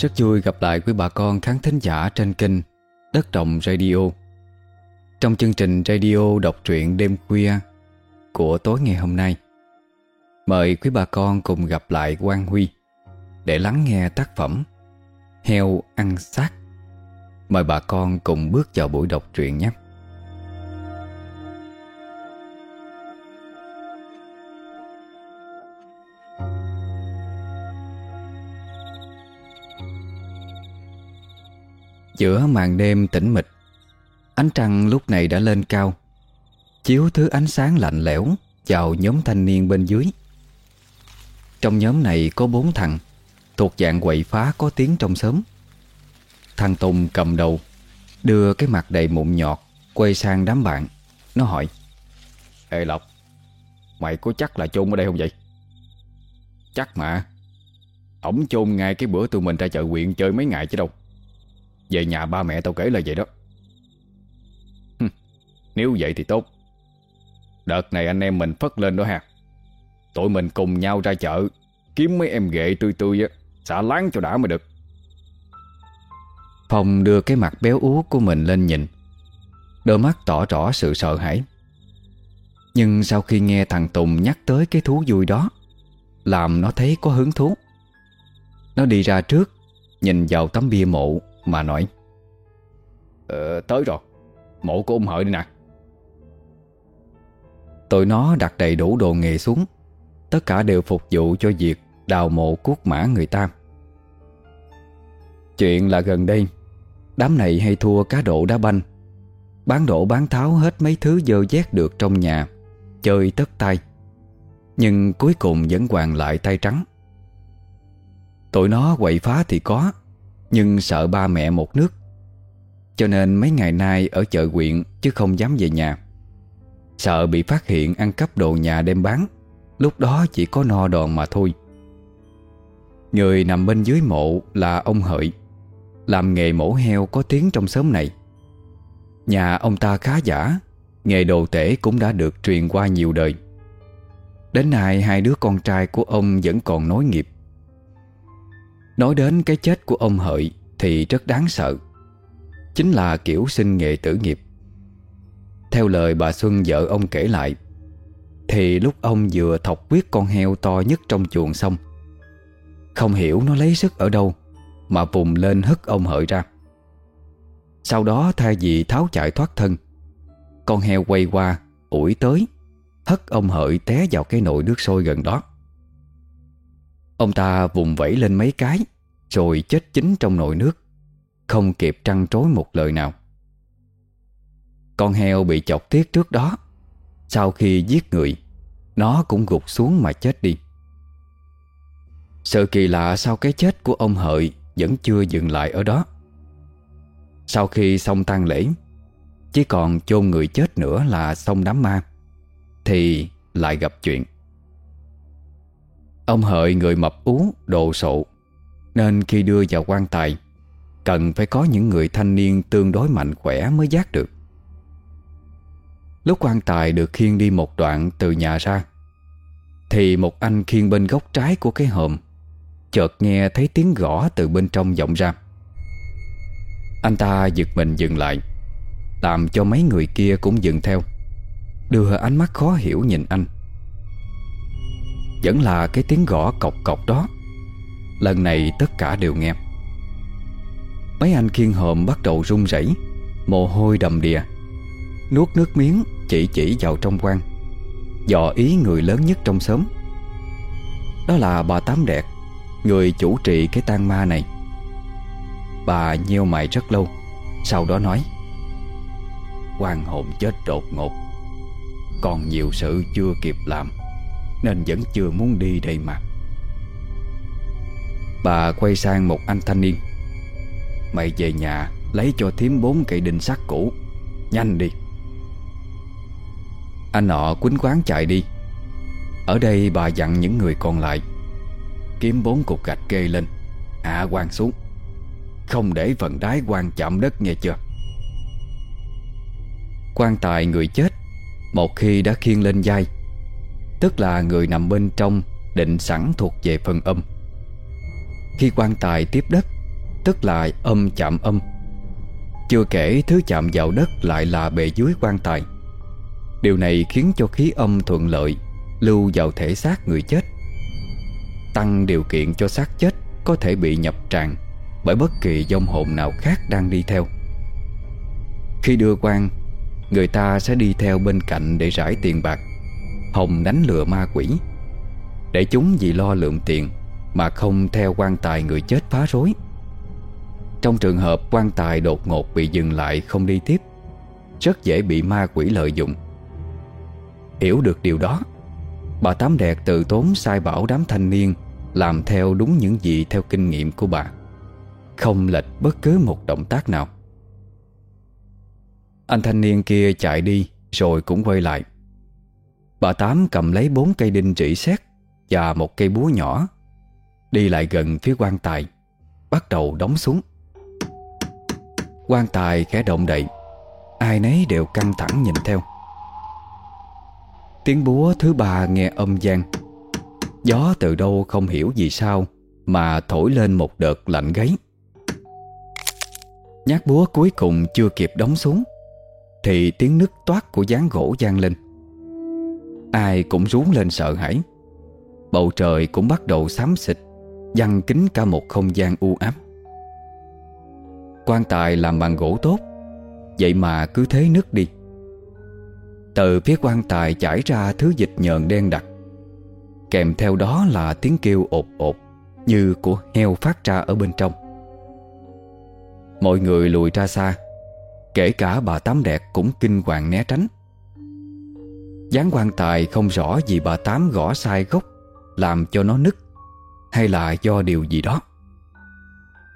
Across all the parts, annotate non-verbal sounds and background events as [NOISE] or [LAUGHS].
Rất vui gặp lại quý bà con khán thính giả trên kênh Đất Đồng Radio. Trong chương trình radio đọc truyện đêm khuya của tối ngày hôm nay, Mời quý bà con cùng gặp lại Quang Huy Để lắng nghe tác phẩm Heo ăn xác. Mời bà con cùng bước vào buổi đọc truyện nhé. Giữa màn đêm tĩnh mịch. Ánh trăng lúc này đã lên cao. Chiếu thứ ánh sáng lạnh lẽo Vào nhóm thanh niên bên dưới. Trong nhóm này có bốn thằng, Thuộc dạng quậy phá có tiếng trong xóm. Thằng Tùng cầm đầu, Đưa cái mặt đầy mụn nhọt, Quay sang đám bạn. Nó hỏi, Ê Lộc, Mày có chắc là chôn ở đây không vậy? Chắc mà. Ổng chôn ngay cái bữa tụi mình ra chợ quyện chơi mấy ngày chứ đâu về nhà ba mẹ tao kể là vậy đó. Nếu vậy thì tốt. Đợt này anh em mình phất lên đó ha. Tụi mình cùng nhau ra chợ, Kiếm mấy em ghệ tươi tươi á, Xả láng cho đã mới được. Phong đưa cái mặt béo ú của mình lên nhìn. Đôi mắt tỏ rõ sự sợ hãi. Nhưng sau khi nghe thằng Tùng nhắc tới cái thú vui đó, Làm nó thấy có hứng thú. Nó đi ra trước, Nhìn vào tấm bia mộ mà nói Ờ tới rồi, Mộ của ông Hợi đi nè. Tụi nó đặt đầy đủ đồ nghề xuống, Tất cả đều phục vụ cho việc Đào mộ cuốc mã người ta. Chuyện là gần đây, Đám này hay thua cá độ đá banh, Bán đổ bán tháo hết mấy thứ dơ dét được trong nhà, Chơi tất tay. Nhưng cuối cùng vẫn hoàn lại tay trắng. Tụi nó quậy phá thì có nhưng sợ ba mẹ một nước. Cho nên mấy ngày nay ở chợ quyện Chứ không dám về nhà. Sợ bị phát hiện ăn cắp đồ nhà đem bán, Lúc đó chỉ có no đòn mà thôi. Người nằm bên dưới mộ là ông Hợi, Làm nghề mổ heo có tiếng trong xóm này. Nhà ông ta khá giả, Nghề đồ tể cũng đã được truyền qua nhiều đời. Đến nay hai đứa con trai của ông vẫn còn nối nghiệp. Nói đến cái chết của ông Hợi Thì rất đáng sợ. Chính là kiểu sinh nghề tử nghiệp. Theo lời bà Xuân vợ ông kể lại, Thì lúc ông vừa thọc quyết con heo to nhất trong chuồng xong, Không hiểu nó lấy sức ở đâu Mà vùng lên hất ông Hợi ra. Sau đó thay vì tháo chạy thoát thân, Con heo quay qua, ủi tới, Hất ông Hợi té vào cái nồi nước sôi gần đó. Ông ta vùng vẫy lên mấy cái, Rồi chết chính trong nồi nước, Không kịp trăn trối một lời nào. Con heo bị chọc tiết trước đó, Sau khi giết người, Nó cũng gục xuống mà chết đi. Sự kỳ lạ sau cái chết của ông Hợi Vẫn chưa dừng lại ở đó. Sau khi xong tang lễ, Chỉ còn chôn người chết nữa là xong đám ma, Thì lại gặp chuyện. Ông hợi người mập ú, đồ sộ. Nên khi đưa vào quan tài Cần phải có những người thanh niên tương đối mạnh khỏe mới giác được. Lúc quan tài được khiêng đi một đoạn từ nhà ra Thì một anh khiêng bên góc trái của cái hòm Chợt nghe thấy tiếng gõ từ bên trong vọng ra. Anh ta giật mình dừng lại Làm cho mấy người kia cũng dừng theo Đưa ánh mắt khó hiểu nhìn anh vẫn là cái tiếng gõ cọc cọc đó. Lần này tất cả đều nghe. Mấy anh khiên hòm bắt đầu run rẩy, Mồ hôi đầm đìa, Nuốt nước miếng chỉ chỉ vào trong quan Dò ý người lớn nhất trong xóm. Đó là bà Tám Đẹp, Người chủ trì cái tang ma này. Bà nheo mày rất lâu, Sau đó nói quan hồn chết đột ngột, Còn nhiều sự chưa kịp làm nên vẫn chưa muốn đi đây mà. Bà quay sang một anh thanh niên. Mày về nhà, Lấy cho thím bốn cây đinh sắt cũ. Nhanh đi. Anh nọ quýnh quán chạy đi. Ở đây bà dặn những người còn lại. Kiếm bốn cục gạch kê lên. Hạ quan xuống. Không để phần đáy quan chạm đất nghe chưa? Quan tài người chết. Một khi đã khiêng lên vai Tức là người nằm bên trong, Định sẵn thuộc về phần âm. Khi quan tài tiếp đất, Tức là âm chạm âm. Chưa kể thứ chạm vào đất lại là bề dưới quan tài. Điều này khiến cho khí âm thuận lợi, Lưu vào thể xác người chết. Tăng điều kiện cho xác chết Có thể bị nhập tràn Bởi bất kỳ dông hồn nào khác đang đi theo. Khi đưa quan, Người ta sẽ đi theo bên cạnh để rải tiền bạc. Hồng đánh lừa ma quỷ. Để chúng vì lo lượm tiền Mà không theo quan tài người chết phá rối. Trong trường hợp quan tài đột ngột bị dừng lại không đi tiếp, Rất dễ bị ma quỷ lợi dụng. Hiểu được điều đó, Bà Tám Đẹp từ tốn sai bảo đám thanh niên Làm theo đúng những gì theo kinh nghiệm của bà. Không lệch bất cứ một động tác nào. Anh thanh niên kia chạy đi, Rồi cũng quay lại. Bà Tám cầm lấy bốn cây đinh rỉ sét Và một cây búa nhỏ, Đi lại gần phía quan tài, Bắt đầu đóng xuống. Quan tài khẽ động đậy, Ai nấy đều căng thẳng nhìn theo. Tiếng búa thứ ba nghe âm gian Gió từ đâu không hiểu vì sao Mà thổi lên một đợt lạnh gáy. Nhát búa cuối cùng chưa kịp đóng xuống, Thì tiếng nứt toát của dáng gỗ gian lên. Ai cũng rú lên sợ hãi. Bầu trời cũng bắt đầu xám xịt Dăng kính cả một không gian u ám. Quan tài làm bằng gỗ tốt, Vậy mà cứ thế nứt đi. Từ phía quan tài chảy ra thứ dịch nhờn đen đặc. Kèm theo đó là tiếng kêu ột ột Như của heo phát ra ở bên trong. Mọi người lùi ra xa, Kể cả bà Tám Đẹp cũng kinh hoàng né tránh dáng quan tài không rõ vì bà Tám gõ sai gốc Làm cho nó nứt Hay là do điều gì đó.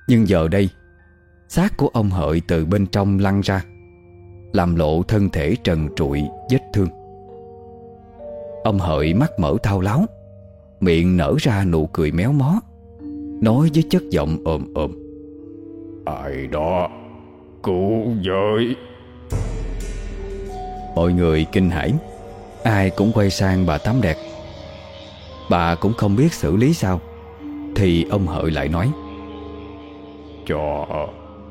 Nhưng giờ đây xác của ông Hợi từ bên trong lăn ra làm lộ thân thể trần trụi vết thương. Ông hợi mắt mở thao láo Miệng nở ra nụ cười méo mó Nói với chất giọng ồm ồm. Ai đó Cứu giới. Mọi người kinh hãi Ai cũng quay sang bà Tám Đẹp. Bà cũng không biết xử lý sao. Thì ông hợi lại nói. Cho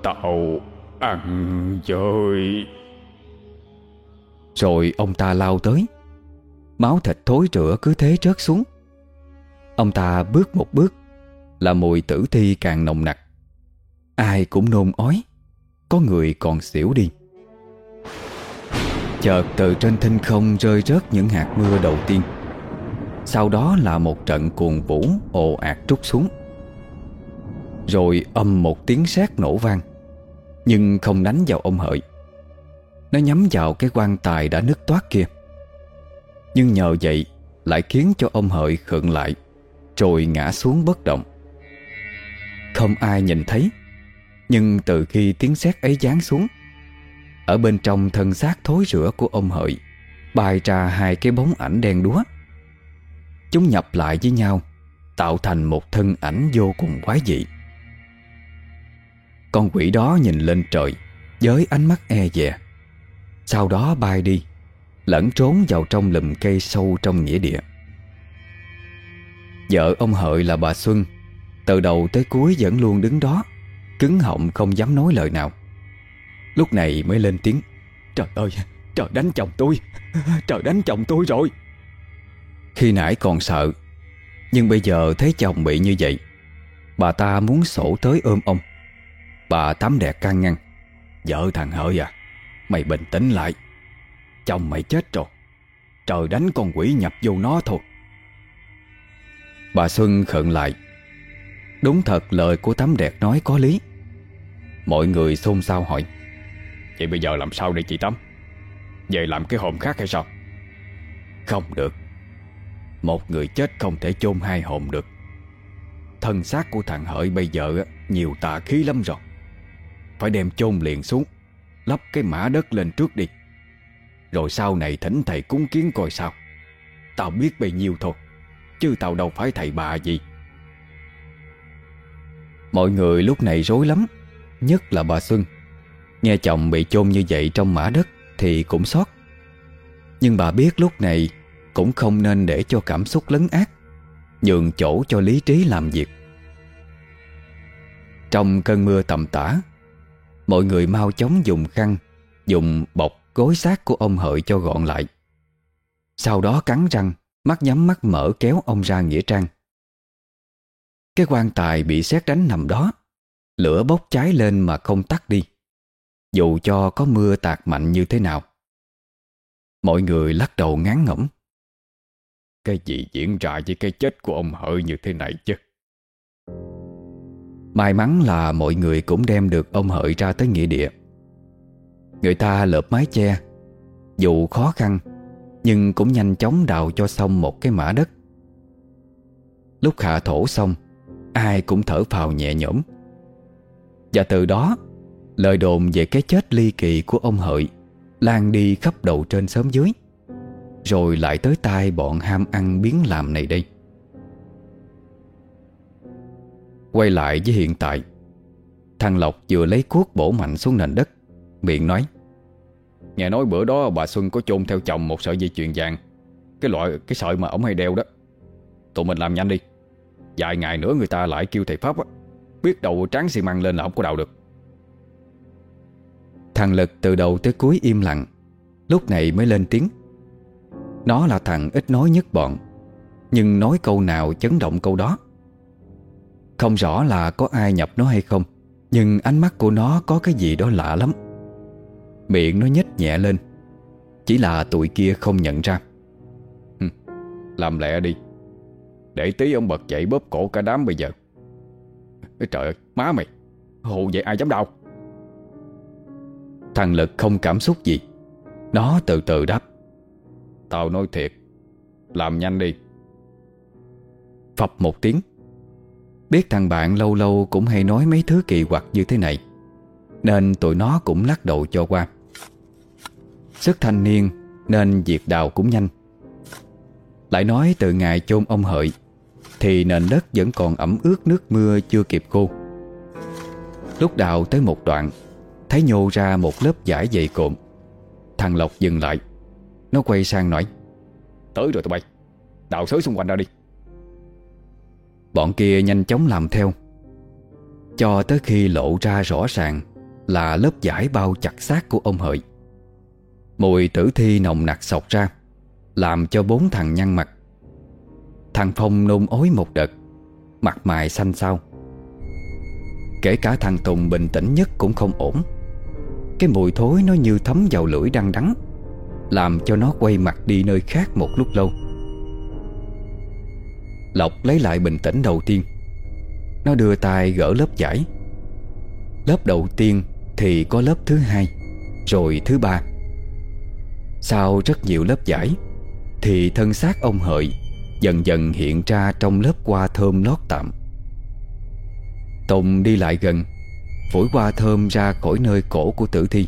tao ăn chơi. Rồi ông ta lao tới. Máu thịt thối rữa cứ thế rớt xuống. Ông ta bước một bước Là mùi tử thi càng nồng nặc. Ai cũng nôn ói Có người còn xỉu đi Chợt từ trên thinh không rơi rớt những hạt mưa đầu tiên. Sau đó là một trận cuồng vũ ồ ạt trút xuống. Rồi âm một tiếng sét nổ vang, Nhưng không đánh vào ông hợi. Nó nhắm vào cái quan tài đã nứt toát kia. Nhưng nhờ vậy Lại khiến cho ông Hợi khựng lại, Rồi ngã xuống bất động. Không ai nhìn thấy, Nhưng từ khi tiếng sét ấy giáng xuống ở bên trong thân xác thối rữa của ông Hợi Bài ra hai cái bóng ảnh đen đúa. Chúng nhập lại với nhau, Tạo thành một thân ảnh vô cùng quái dị. Con quỷ đó nhìn lên trời, Với ánh mắt e dè. Sau đó bay đi, Lẫn trốn vào trong lùm cây sâu trong nghĩa địa. Vợ ông Hợi là bà Xuân, Từ đầu tới cuối vẫn luôn đứng đó, Cứng họng không dám nói lời nào. Lúc này mới lên tiếng. Trời ơi, Trời đánh chồng tôi. Trời đánh chồng tôi rồi. Khi nãy còn sợ, Nhưng bây giờ thấy chồng bị như vậy, Bà ta muốn sổ tới ôm ông. Bà tắm đẹp can ngăn. Vợ thằng Hợi à Mày bình tĩnh lại. Chồng mày chết rồi. Trời đánh con quỷ nhập vô nó thôi. Bà Xuân khận lại. Đúng thật lời của tắm đẹp nói có lý. Mọi người xôn xao hỏi. Vậy bây giờ làm sao để chị Tắm? Về làm cái hồn khác hay sao? Không được. Một người chết không thể chôn hai hồn được. Thân xác của thằng Hợi bây giờ Nhiều tà khí lắm rồi. Phải đem chôn liền xuống Lắp cái mã đất lên trước đi. Rồi sau này thỉnh thầy cúng kiến coi sao. Tao biết bấy nhiêu thôi, Chứ tao đâu phải thầy bà gì. Mọi người lúc này rối lắm, Nhất là bà Xuân. Nghe chồng bị chôn như vậy trong mã đất Thì cũng sót Nhưng bà biết lúc này Cũng không nên để cho cảm xúc lấn ác Nhường chỗ cho lý trí làm việc. Trong cơn mưa tầm tã, Mọi người mau chóng dùng khăn, Dùng bọc gối xác của ông hợi cho gọn lại. Sau đó cắn răng, Mắt nhắm mắt mở kéo ông ra nghĩa trang. Cái quan tài bị xét đánh nằm đó, Lửa bốc cháy lên mà không tắt đi. Dù cho có mưa tạt mạnh như thế nào. Mọi người lắc đầu ngán ngẩm. Cái gì diễn ra với cái chết của ông Hợi như thế này chứ? May mắn là mọi người cũng đem được ông Hợi ra tới nghĩa địa. Người ta lợp mái che, Dù khó khăn, Nhưng cũng nhanh chóng đào cho xong một cái mã đất. Lúc hạ thổ xong, Ai cũng thở phào nhẹ nhõm. Và từ đó Lời đồn về cái chết ly kỳ của ông Hợi Lan đi khắp đầu trên xóm dưới, Rồi lại tới tai bọn ham ăn biến làm này đây. Quay lại với hiện tại, Thằng Lộc vừa lấy cuốc bổ mạnh xuống nền đất, Miệng nói, Nghe nói bữa đó bà Xuân có chôn theo chồng một sợi dây chuyền vàng, Cái loại, cái sợi mà ổng hay đeo đó. Tụi mình làm nhanh đi, Vài ngày nữa người ta lại kêu thầy Pháp á, Biết đầu tráng xi măng lên là không có đào được. Thằng Lực từ đầu tới cuối im lặng Lúc này mới lên tiếng. Nó là thằng ít nói nhất bọn Nhưng nói câu nào chấn động câu đó. Không rõ là có ai nhập nó hay không Nhưng ánh mắt của nó có cái gì đó lạ lắm. Miệng nó nhếch nhẹ lên Chỉ là tụi kia không nhận ra. Làm lẹ đi. Để tí ông bật dậy bóp cổ cả đám bây giờ. Trời ơi, má mày Hù vậy ai dám đau Thằng Lực không cảm xúc gì. Nó từ từ đáp. Tao nói thiệt, Làm nhanh đi. Phập một tiếng. Biết thằng bạn lâu lâu cũng hay nói mấy thứ kỳ quặc như thế này, Nên tụi nó cũng lắc đầu cho qua. Sức thanh niên Nên việc đào cũng nhanh. Lại nói từ ngày chôn ông Hợi, Thì nền đất vẫn còn ẩm ướt nước mưa chưa kịp khô. Lúc đào tới một đoạn Thấy nhô ra một lớp giải dày cộm. Thằng Lộc dừng lại. Nó quay sang nói, Tới rồi tụi bay, Đào sới xung quanh ra đi. Bọn kia nhanh chóng làm theo. Cho tới khi lộ ra rõ ràng Là lớp giải bao chặt xác của ông Hợi. Mùi tử thi nồng nặc sọc ra, Làm cho bốn thằng nhăn mặt. Thằng Phong nôn ối một đợt, Mặt mày xanh xao. Kể cả thằng Tùng bình tĩnh nhất cũng không ổn. Cái mùi thối nó như thấm vào lưỡi đang đắng, Làm cho nó quay mặt đi nơi khác một lúc lâu. Lộc lấy lại bình tĩnh đầu tiên. Nó đưa tay gỡ lớp giải Lớp đầu tiên thì có lớp thứ hai, Rồi thứ ba. Sau rất nhiều lớp giải Thì thân xác ông Hợi Dần dần hiện ra trong lớp qua thơm lót tạm. Tùng đi lại gần Phủi hoa thơm ra khỏi nơi cổ của tử thi.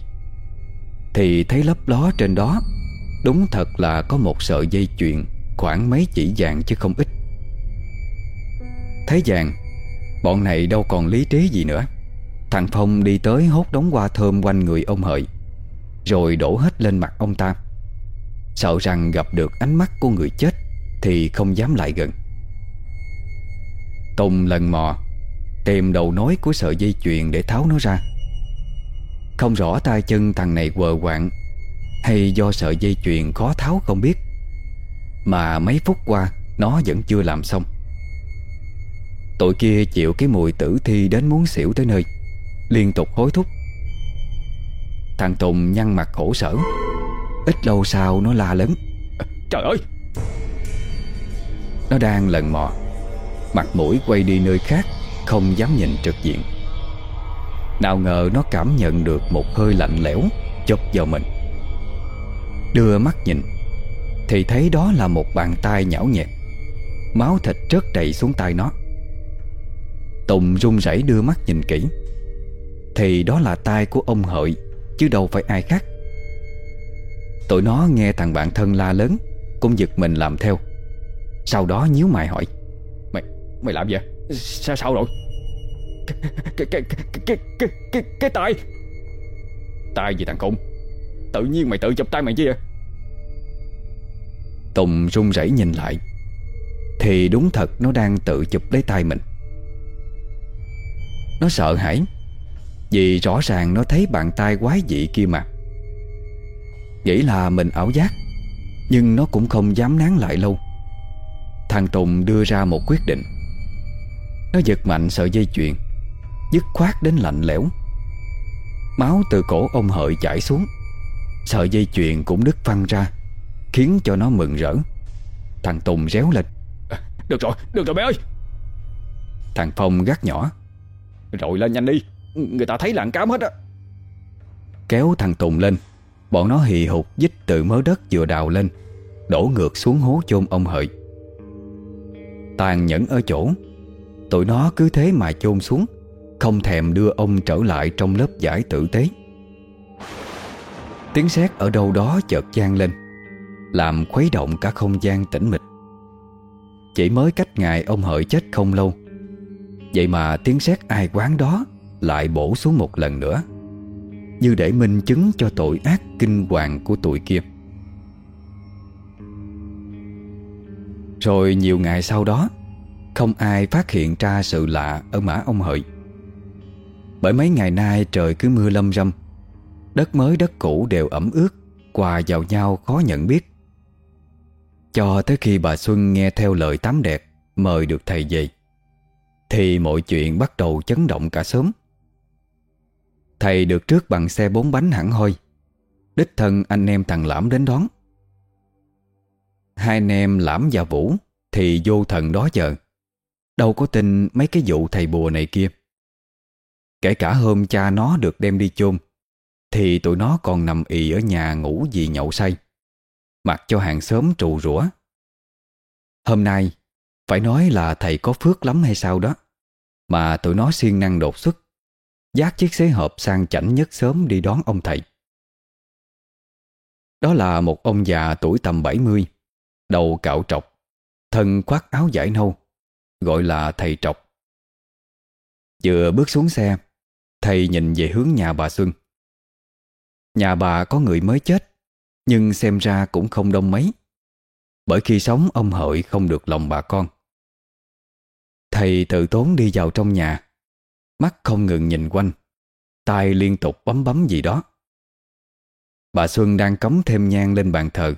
Thì thấy lấp ló trên đó, Đúng thật là có một sợi dây chuyền Khoảng mấy chỉ vàng chứ không ít. Thấy vàng, Bọn này đâu còn lý trí gì nữa. Thằng Phong đi tới hốt đống hoa thơm quanh người ông Hợi, Rồi đổ hết lên mặt ông ta. Sợ rằng gặp được ánh mắt của người chết Thì không dám lại gần. Tùng lần mò Tìm đầu nối của sợi dây chuyền để tháo nó ra. Không rõ tay chân thằng này quờ quạng Hay do sợi dây chuyền khó tháo không biết, Mà mấy phút qua Nó vẫn chưa làm xong. Tụi kia chịu cái mùi tử thi đến muốn xỉu tới nơi, Liên tục hối thúc. Thằng Tùng nhăn mặt khổ sở, Ít lâu sau nó la lớn, Trời ơi! Nó đang lần mò, Mặt mũi quay đi nơi khác. Không dám nhìn trực diện. Nào ngờ nó cảm nhận được Một hơi lạnh lẽo chụp vào mình. Đưa mắt nhìn, Thì thấy đó là một bàn tay nhão nhẹt. Máu thịt rớt đầy xuống tay nó. Tùng run rẩy đưa mắt nhìn kỹ. Thì đó là tay của ông Hợi, Chứ đâu phải ai khác. Tụi nó nghe thằng bạn thân la lớn, Cũng giật mình làm theo. Sau đó nhíu mày hỏi, Mày mày làm gì Sao sao rồi? Cái cái cái cái cái cái cái tay. Tay gì thằng khùng Tự nhiên mày tự chụp tay mày chứ vậy? Tùng run rẩy nhìn lại. Thì đúng thật, nó đang tự chụp lấy tay mình. Nó sợ hãi, Vì rõ ràng nó thấy bàn tay quái dị kia mà. Nghĩ là mình ảo giác, Nhưng nó cũng không dám nán lại lâu. Thằng Tùng đưa ra một quyết định. Nó giật mạnh sợi dây chuyền Dứt khoát đến lạnh lẽo. Máu từ cổ ông hợi chảy xuống. Sợi dây chuyền cũng đứt văng ra Khiến cho nó mừng rỡ. Thằng Tùng réo lên Được rồi, được rồi bé ơi. Thằng Phong gắt nhỏ. Rồi lên nhanh đi Người ta thấy là cám hết á. Kéo thằng Tùng lên Bọn nó hì hục dích từ mớ đất vừa đào lên Đổ ngược xuống hố chôn ông hợi. Tàn nhẫn ở chỗ Tụi nó cứ thế mà chôn xuống, Không thèm đưa ông trở lại trong lớp giải tử tế. Tiếng sét ở đâu đó chợt gian lên, Làm khuấy động cả không gian tĩnh mịch. Chỉ mới cách ngày ông hợi chết không lâu, Vậy mà tiếng sét ai quán đó Lại bổ xuống một lần nữa, Như để minh chứng cho tội ác kinh hoàng của tụi kia. Rồi nhiều ngày sau đó không ai phát hiện ra sự lạ ở mã ông hợi. Bởi mấy ngày nay trời cứ mưa lâm râm, Đất mới đất cũ đều ẩm ướt Quà vào nhau khó nhận biết. Cho tới khi bà Xuân nghe theo lời tắm đẹp Mời được thầy về, Thì mọi chuyện bắt đầu chấn động cả sớm. Thầy được trước bằng xe bốn bánh hẳn hoi, Đích thân anh em thằng Lãm đến đón. Hai anh em Lãm và Vũ Thì vô thần đó giờ. Đâu có tin mấy cái vụ thầy bùa này kia. Kể cả hôm cha nó được đem đi chôn, Thì tụi nó còn nằm ì ở nhà ngủ vì nhậu say, Mặc cho hàng xóm trù rủa. Hôm nay, Phải nói là thầy có phước lắm hay sao đó, Mà tụi nó siêng năng đột xuất Giác chiếc xế hộp sang chảnh nhất sớm đi đón ông thầy. Đó là một ông già tuổi tầm 70 Đầu cạo trọc, Thân khoác áo giải nâu Gọi là thầy trọc. Vừa bước xuống xe, Thầy nhìn về hướng nhà bà Xuân. Nhà bà có người mới chết, Nhưng xem ra cũng không đông mấy, Bởi khi sống ông hợi không được lòng bà con. Thầy tự tốn đi vào trong nhà, Mắt không ngừng nhìn quanh tay liên tục bấm bấm gì đó. Bà Xuân đang cắm thêm nhang lên bàn thờ.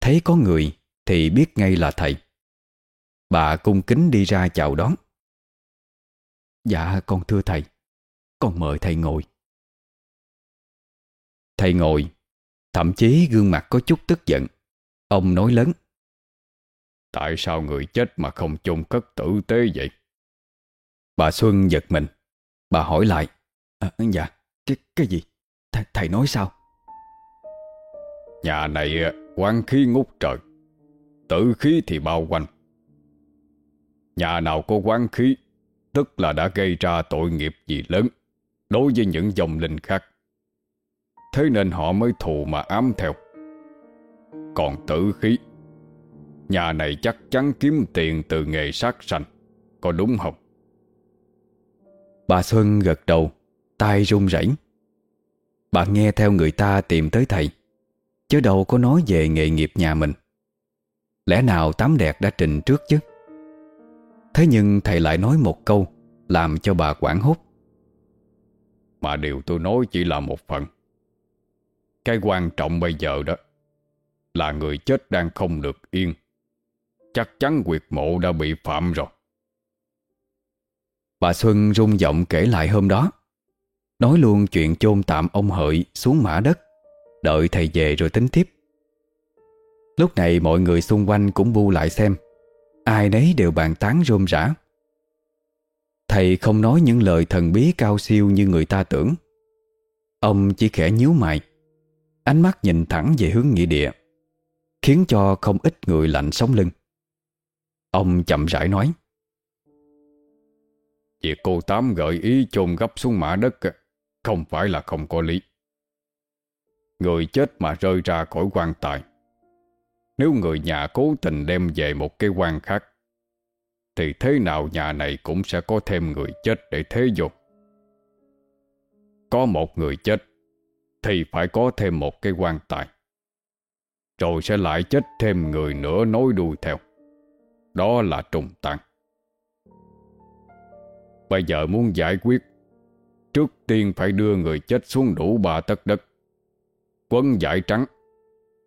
Thấy có người thì biết ngay là thầy. Bà cung kính đi ra chào đón. Dạ con thưa thầy. Con mời thầy ngồi. Thầy ngồi. Thậm chí gương mặt có chút tức giận. Ông nói lớn. Tại sao người chết mà không chôn cất tử tế vậy? Bà Xuân giật mình. Bà hỏi lại. À, Dạ, cái, cái gì? Th thầy nói sao? Nhà này à, quán khí ngút trời. Tử khí thì bao quanh. Nhà nào có quán khí, Tức là đã gây ra tội nghiệp gì lớn, Đối với những dòng linh khác Thế nên họ mới thù mà ám theo Còn tử khí, Nhà này chắc chắn kiếm tiền từ nghề sát sanh, Có đúng không? Bà Xuân gật đầu tay run rẩy. Bà nghe theo người ta tìm tới thầy, Chứ đâu có nói về nghề nghiệp nhà mình Lẽ nào tám đẹp đã trình trước chứ Thế nhưng thầy lại nói một câu Làm cho bà quảng hốt. Mà điều tôi nói chỉ là một phần. Cái quan trọng bây giờ đó Là người chết đang không được yên. Chắc chắn quyệt mộ đã bị phạm rồi. Bà Xuân rung giọng kể lại hôm đó. Nói luôn chuyện chôn tạm ông Hợi xuống mã đất. Đợi thầy về rồi tính tiếp. Lúc này mọi người xung quanh cũng bu lại xem Ai nấy đều bàn tán rôm rã. Thầy không nói những lời thần bí cao siêu như người ta tưởng. Ông chỉ khẽ nhíu mày, Ánh mắt nhìn thẳng về hướng nghĩa địa, Khiến cho không ít người lạnh sống lưng. Ông chậm rãi nói, Việc cô Tám gợi ý chôn gấp xuống mã đất Không phải là không có lý. Người chết mà rơi ra khỏi quan tài nếu người nhà cố tình đem về một cái quan khác, Thì thế nào nhà này cũng sẽ có thêm người chết để thế dục. Có một người chết, Thì phải có thêm một cái quan tài Rồi sẽ lại chết thêm người nữa nối đuôi theo Đó là trùng tăng. Bây giờ muốn giải quyết, Trước tiên phải đưa người chết xuống đủ ba tấc đất Quấn giải trắng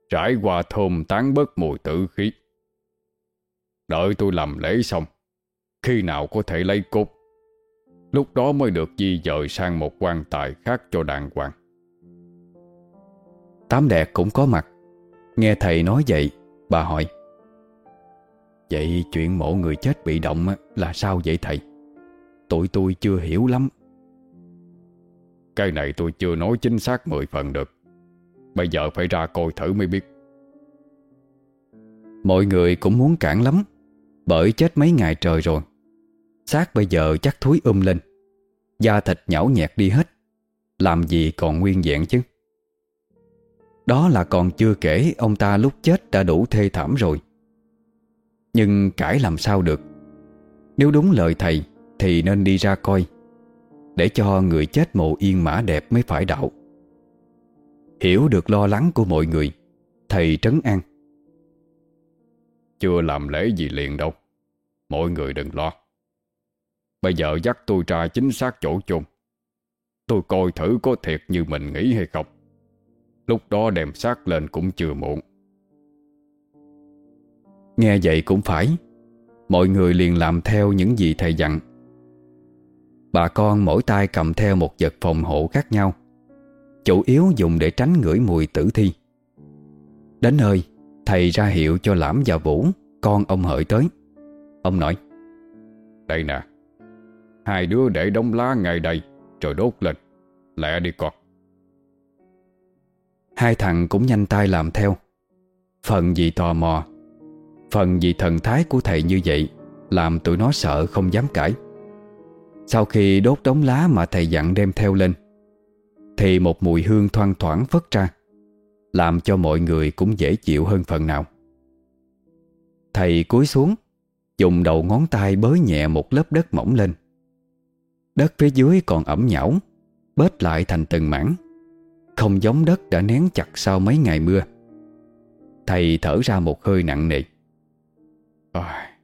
Trải qua thơm tán bớt mùi tử khí. Đợi tôi làm lễ xong Khi nào có thể lấy cốt Lúc đó mới được di dời sang một quan tài khác cho đàng hoàng. Tám đẹp cũng có mặt. Nghe thầy nói vậy Bà hỏi Vậy chuyện mộ người chết bị động là sao vậy thầy? Tụi tôi chưa hiểu lắm. Cái này tôi chưa nói chính xác 10 phần được Bây giờ phải ra coi thử mới biết. Mọi người cũng muốn cản lắm, Bởi chết mấy ngày trời rồi. Xác bây giờ chắc thúi um lên. Da thịt nhão nhẹt đi hết. Làm gì còn nguyên vẹn chứ? Đó là còn chưa kể Ông ta lúc chết đã đủ thê thảm rồi. Nhưng cãi làm sao được? Nếu đúng lời thầy Thì nên đi ra coi, Để cho người chết mộ yên mã đẹp mới phải đạo. Hiểu được lo lắng của mọi người Thầy trấn an. Chưa làm lễ gì liền đâu Mọi người đừng lo. Bây giờ dắt tôi ra chính xác chỗ chôn. Tôi coi thử có thiệt như mình nghĩ hay không. Lúc đó đem xác lên cũng chưa muộn. Nghe vậy cũng phải. Mọi người liền làm theo những gì thầy dặn. Bà con mỗi tay cầm theo một vật phòng hộ khác nhau Chủ yếu dùng để tránh ngửi mùi tử thi. Đến nơi Thầy ra hiệu cho Lãm và Vũ Con ông hợi tới. Ông nói Đây nè Hai đứa để đống lá ngay đây Rồi đốt lên Lẹ đi con. Hai thằng cũng nhanh tay làm theo. Phần vì tò mò Phần vì thần thái của thầy như vậy Làm tụi nó sợ không dám cãi. Sau khi đốt đống lá mà thầy dặn đem theo lên Thì một mùi hương thoang thoảng phất ra Làm cho mọi người cũng dễ chịu hơn phần nào. Thầy cúi xuống Dùng đầu ngón tay bới nhẹ một lớp đất mỏng lên. Đất phía dưới còn ẩm nhão Bết lại thành từng mảng Không giống đất đã nén chặt sau mấy ngày mưa. Thầy thở ra một hơi nặng nề. À,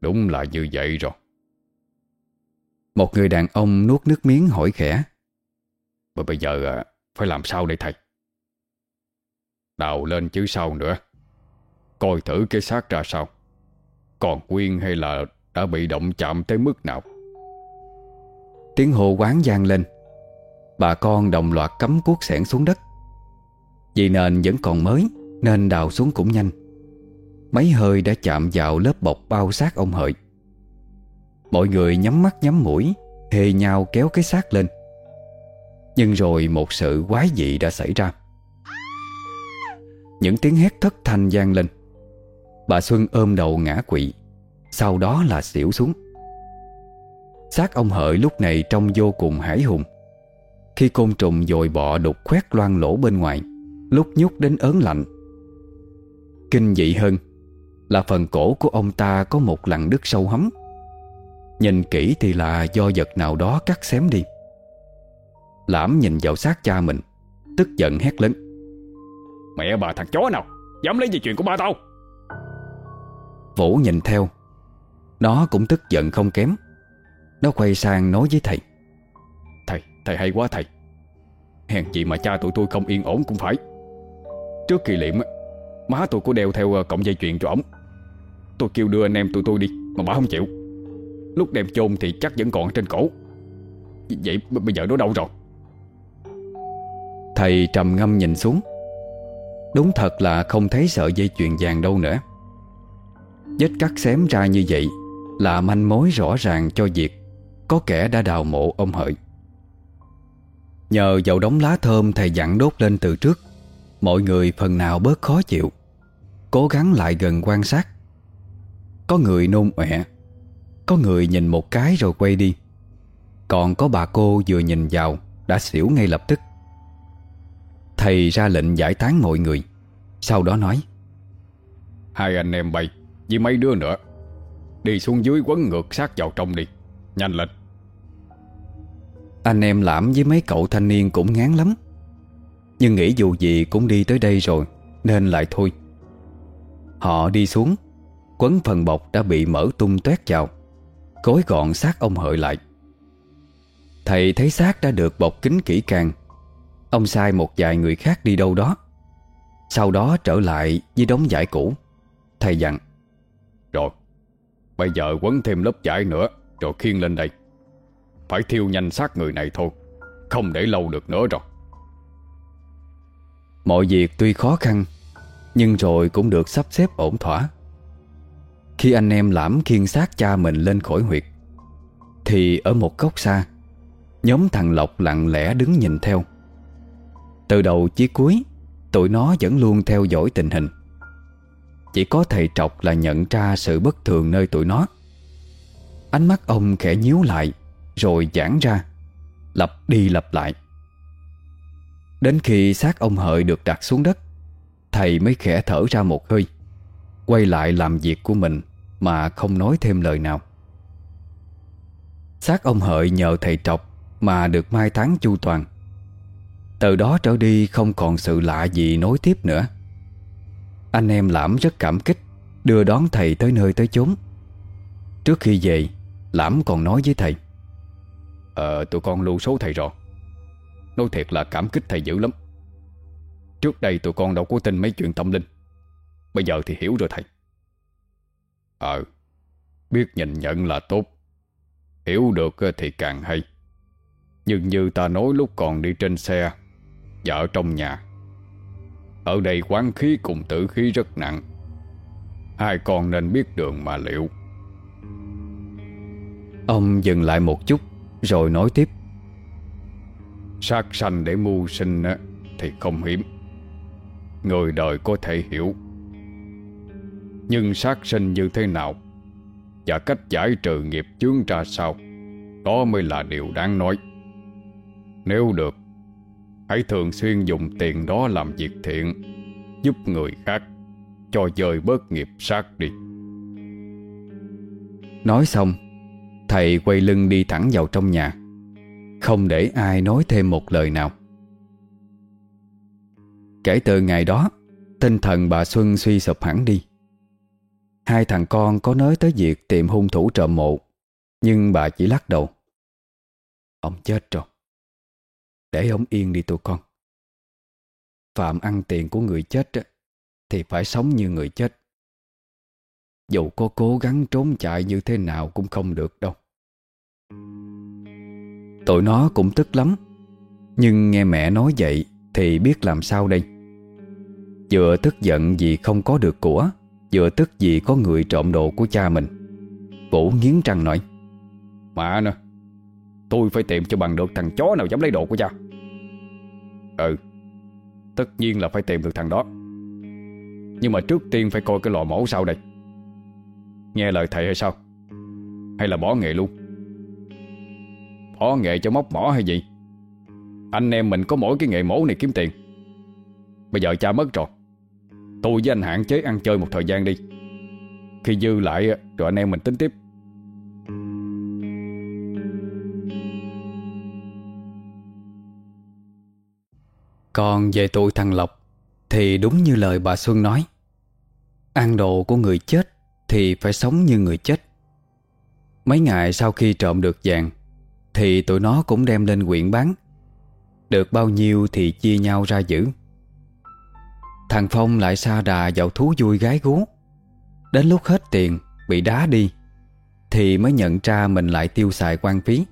Đúng là như vậy rồi. Một người đàn ông nuốt nước miếng hỏi khẽ mà bây giờ à, phải làm sao đây thầy? Đào lên chứ sao nữa? Coi thử cái xác ra sao? Còn nguyên hay là đã bị động chạm tới mức nào? Tiếng hồ quán gian lên. Bà con đồng loạt cắm cuốc sẻn xuống đất. Vì nền vẫn còn mới, Nên đào xuống cũng nhanh. Mấy hơi đã chạm vào lớp bọc bao xác ông hợi. Mọi người nhắm mắt nhắm mũi, Hề nhau kéo cái xác lên. Nhưng rồi một sự quái dị đã xảy ra. Những tiếng hét thất thanh gian lên. Bà Xuân ôm đầu ngã quỵ, Sau đó là xỉu xuống. Xác ông hợi lúc này trông vô cùng hải hùng. Khi côn trùng dồi bọ đục khoét loang lỗ bên ngoài, Lúc nhúc đến ớn lạnh. Kinh dị hơn, Là phần cổ của ông ta có một lằn đứt sâu hấm Nhìn kỹ thì là do vật nào đó cắt xém đi. Lãm nhìn vào xác cha mình Tức giận hét lớn. Mẹ bà thằng chó nào Dám lấy gì chuyện của ba tao. Vũ nhìn theo. Nó cũng tức giận không kém. Nó quay sang nói với thầy. Thầy, thầy hay quá thầy. Hèn chị mà cha tụi tôi không yên ổn cũng phải. Trước kỳ liệm Má tôi có đeo theo ờ, cọng dây chuyền cho ổng. Tôi kêu đưa anh em tụi tôi đi Mà bà không chịu. Lúc đem chôn thì chắc vẫn còn trên cổ. Vậy bây giờ nó đâu rồi Thầy trầm ngâm nhìn xuống. Đúng thật là không thấy sợi dây chuyền vàng đâu nữa. Vết cắt xém ra như vậy Là manh mối rõ ràng cho việc Có kẻ đã đào mộ ông hợi. Nhờ dầu đóng lá thơm thầy dặn đốt lên từ trước, Mọi người phần nào bớt khó chịu, Cố gắng lại gần quan sát. Có người nôn ọe, Có người nhìn một cái rồi quay đi. Còn có bà cô vừa nhìn vào Đã xỉu ngay lập tức. Thầy ra lệnh giải tán mọi người. Sau đó nói Hai anh em bay Với mấy đứa nữa. Đi xuống dưới quấn ngược sát vào trong đi. Nhanh lên. Anh em lãm với mấy cậu thanh niên cũng ngán lắm. Nhưng nghĩ dù gì cũng đi tới đây rồi Nên lại thôi. Họ đi xuống Quấn phần bọc đã bị mở tung toét vào Gối gọn xác ông hợi lại. Thầy thấy xác đã được bọc kính kỹ càng Ông sai một vài người khác đi đâu đó. Sau đó trở lại với đống giải cũ. Thầy dặn Rồi Bây giờ quấn thêm lớp giải nữa Rồi khiêng lên đây. Phải thiêu nhanh xác người này thôi Không để lâu được nữa rồi. Mọi việc tuy khó khăn Nhưng rồi cũng được sắp xếp ổn thỏa. Khi anh em lãm khiêng xác cha mình lên khỏi huyệt Thì ở một góc xa Nhóm thằng Lộc lặng lẽ đứng nhìn theo từ đầu chí cuối, Tụi nó vẫn luôn theo dõi tình hình. Chỉ có thầy Trọc là nhận ra sự bất thường nơi tụi nó. Ánh mắt ông khẽ nhíu lại, Rồi giãn ra, Lặp đi lặp lại. Đến khi xác ông hợi được đặt xuống đất, Thầy mới khẽ thở ra một hơi, Quay lại làm việc của mình Mà không nói thêm lời nào. Xác ông hợi nhờ thầy trọc Mà được mai táng chu toàn. Từ đó trở đi không còn sự lạ gì nối tiếp nữa. Anh em Lãm rất cảm kích, Đưa đón thầy tới nơi tới chốn. Trước khi về, Lãm còn nói với thầy Ờ tụi con lưu số thầy rồi. Nói thiệt là cảm kích thầy dữ lắm. Trước đây tụi con đâu có tin mấy chuyện tâm linh. Bây giờ thì hiểu rồi thầy. Ờ Biết nhìn nhận là tốt. Hiểu được thì càng hay. Nhưng như ta nói lúc còn đi trên xe ở trong nhà. Ở đây quán khí cùng tử khí rất nặng. Hai con nên biết đường mà liệu. Ông dừng lại một chút Rồi nói tiếp. Sát sanh để mưu sinh Thì không hiếm. Người đời có thể hiểu. Nhưng sát sinh như thế nào? Và cách giải trừ nghiệp chướng ra sao? Đó mới là điều đáng nói. Nếu được Hãy thường xuyên dùng tiền đó làm việc thiện, Giúp người khác, Cho dời bớt nghiệp sát đi. Nói xong, Thầy quay lưng đi thẳng vào trong nhà. Không để ai nói thêm một lời nào. Kể từ ngày đó, Tinh thần bà Xuân suy sụp hẳn đi. Hai thằng con có nói tới việc tìm hung thủ trộm mộ, Nhưng bà chỉ lắc đầu. Ông chết rồi. Để ông yên đi tụi con. Phạm ăn tiền của người chết Thì phải sống như người chết. Dù có cố gắng trốn chạy như thế nào cũng không được đâu. Tụi nó cũng tức lắm. Nhưng nghe mẹ nói vậy Thì biết làm sao đây? Vừa tức giận vì không có được của, Vừa tức vì có người trộm đồ của cha mình. Vũ nghiến răng nói Mà nè Tôi phải tìm cho bằng được thằng chó nào dám lấy đồ của cha. Ừ Tất nhiên là phải tìm được thằng đó. Nhưng mà trước tiên phải coi cái lò mổ sau đây. Nghe lời thầy hay sao? Hay là bỏ nghề luôn? Bỏ nghề cho móc mỏ hay gì? Anh em mình có mỗi cái nghề mổ này kiếm tiền. Bây giờ cha mất rồi. Tôi với anh hạn chế ăn chơi một thời gian đi. Khi dư lại Rồi anh em mình tính tiếp. Còn về tụi thằng Lộc Thì đúng như lời bà Xuân nói. Ăn đồ của người chết Thì phải sống như người chết. Mấy ngày sau khi trộm được vàng Thì tụi nó cũng đem lên quyện bán. Được bao nhiêu thì chia nhau ra giữ. Thằng Phong lại xa đà vào thú vui gái gú. Đến lúc hết tiền, Bị đá đi, Thì mới nhận ra mình lại tiêu xài quan phí.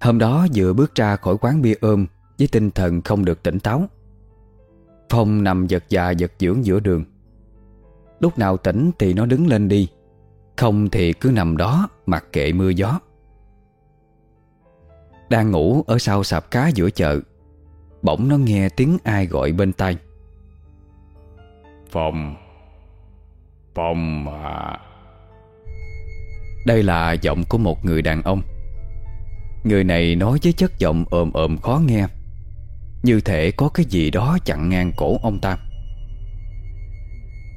Hôm đó vừa bước ra khỏi quán bia ôm với tinh thần không được tỉnh táo Phong nằm giật già giật dưỡng giữa đường. Lúc nào tỉnh thì nó đứng lên đi Không thì cứ nằm đó Mặc kệ mưa gió. Đang ngủ ở sau sạp cá giữa chợ Bỗng nó nghe tiếng ai gọi bên tai. Phong Phong à. Đây là giọng của một người đàn ông. Người này nói với chất giọng ồm ồm khó nghe như thể có cái gì đó chặn ngang cổ ông ta.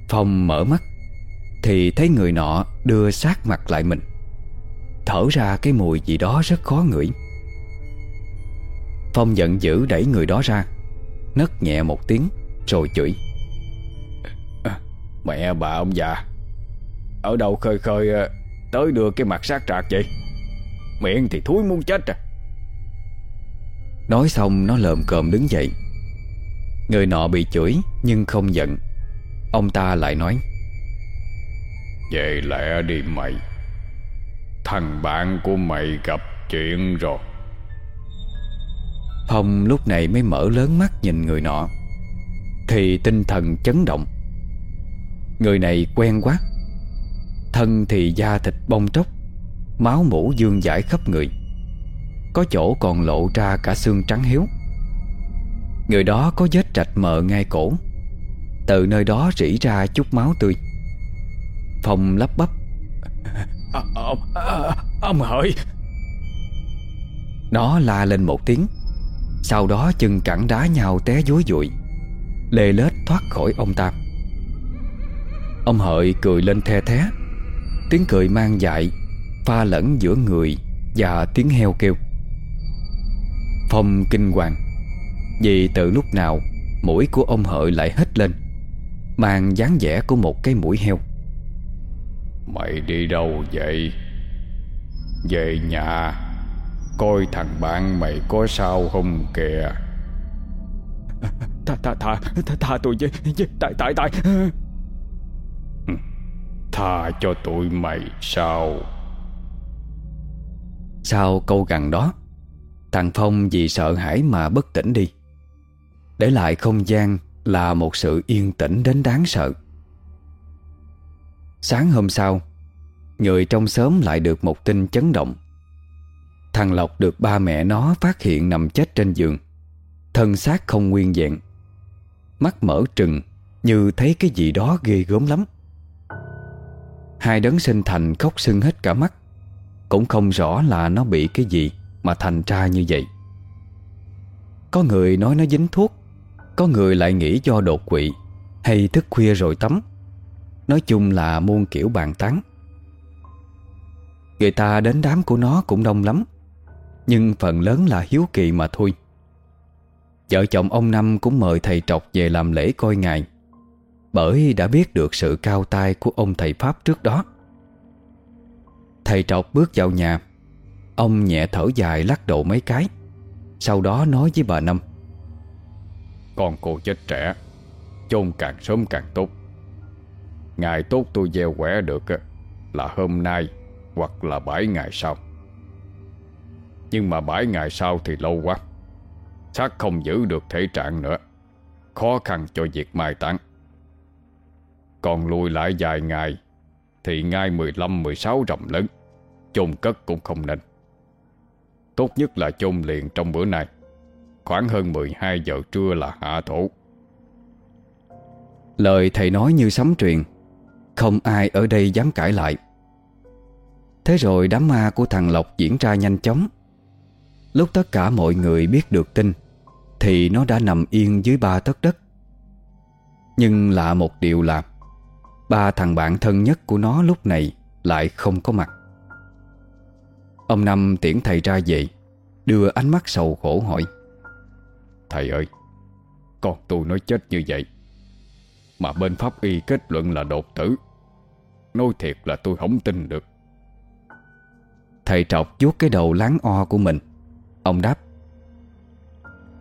Phong mở mắt, Thì thấy người nọ đưa sát mặt lại mình. Thở ra cái mùi gì đó rất khó ngửi. Phong giận dữ đẩy người đó ra, Nấc nhẹ một tiếng, Rồi chửi. Mẹ bà ông già, Ở đâu khơi khơi ờ, Tới đưa cái mặt sát trạc vậy? Miệng thì thúi muốn chết à. Nói xong nó lợm cơm đứng dậy. Người nọ bị chửi nhưng không giận. Ông ta lại nói Về lẹ đi mày. Thằng bạn của mày gặp chuyện rồi. Phong lúc này mới mở lớn mắt nhìn người nọ. Thì tinh thần chấn động. Người này quen quá. Thân thì da thịt bong tróc Máu mũ dương dãi khắp người Có chỗ còn lộ ra cả xương trắng hiếu. Người đó có vết rạch mờ ngay cổ. Từ nơi đó rỉ ra chút máu tươi. Phong lắp bắp. À, Ông à, Ông hỡi. Nó la lên một tiếng. Sau đó chân cẳng đá nhau té dối dụi. Lê lết thoát khỏi ông ta. Ông hợi cười lên the thé. Tiếng cười mang dại Pha lẫn giữa người Và tiếng heo kêu Phong kinh hoàng. Vì từ lúc nào Mũi của ông hợi lại hết lên Mang dáng vẻ của một cái mũi heo. Mày đi đâu vậy? Về nhà. Coi thằng bạn mày có sao không kìa. [LAUGHS] Tha tha tha tha, tha tôi với, với tại tại tại. [LAUGHS] Tha cho tụi mày sao? Sau câu gằn đó Thằng Phong vì sợ hãi mà bất tỉnh đi. Để lại không gian là một sự yên tĩnh đến đáng sợ. Sáng hôm sau, Người trong xóm lại được một tin chấn động. Thằng Lộc được ba mẹ nó phát hiện nằm chết trên giường. Thân xác không nguyên vẹn. Mắt mở trừng Như thấy cái gì đó ghê gớm lắm. Hai đấng sinh thành khóc sưng hết cả mắt. Cũng không rõ là nó bị cái gì. Mà thành ra như vậy. Có người nói nó dính thuốc, Có người lại nghĩ do đột quỵ Hay thức khuya rồi tắm. Nói chung là muôn kiểu bàn tán. Người ta đến đám của nó cũng đông lắm, Nhưng phần lớn là hiếu kỳ mà thôi. Vợ chồng ông Năm cũng mời thầy trọc về làm lễ coi ngài, Bởi đã biết được sự cao tay của ông thầy Pháp trước đó. Thầy trọc bước vào nhà Ông nhẹ thở dài lắc đầu mấy cái. Sau đó nói với bà Năm. Con cô chết trẻ, chôn càng sớm càng tốt. Ngày tốt tôi gieo quẻ được Là hôm nay Hoặc là bảy ngày sau. Nhưng mà bảy ngày sau thì lâu quá, xác không giữ được thể trạng nữa. Khó khăn cho việc mai táng. Còn lùi lại vài ngày Thì ngay 15-16 rằm lớn, chôn cất cũng không nên. Tốt nhất là chôn liền trong bữa nay. Khoảng hơn 12 giờ trưa là hạ thổ Lời thầy nói như sấm truyền. Không ai ở đây dám cãi lại. Thế rồi đám ma của thằng Lộc diễn ra nhanh chóng. Lúc tất cả mọi người biết được tin, Thì nó đã nằm yên dưới ba tấc đất. Nhưng lạ một điều là, Ba thằng bạn thân nhất của nó lúc này Lại không có mặt. Ông Năm tiễn thầy ra về Đưa ánh mắt sầu khổ hỏi. Thầy ơi Con tôi nói chết như vậy Mà bên pháp y kết luận là đột tử. Nói thiệt là tôi không tin được. Thầy trọc vuốt cái đầu láng o của mình. Ông đáp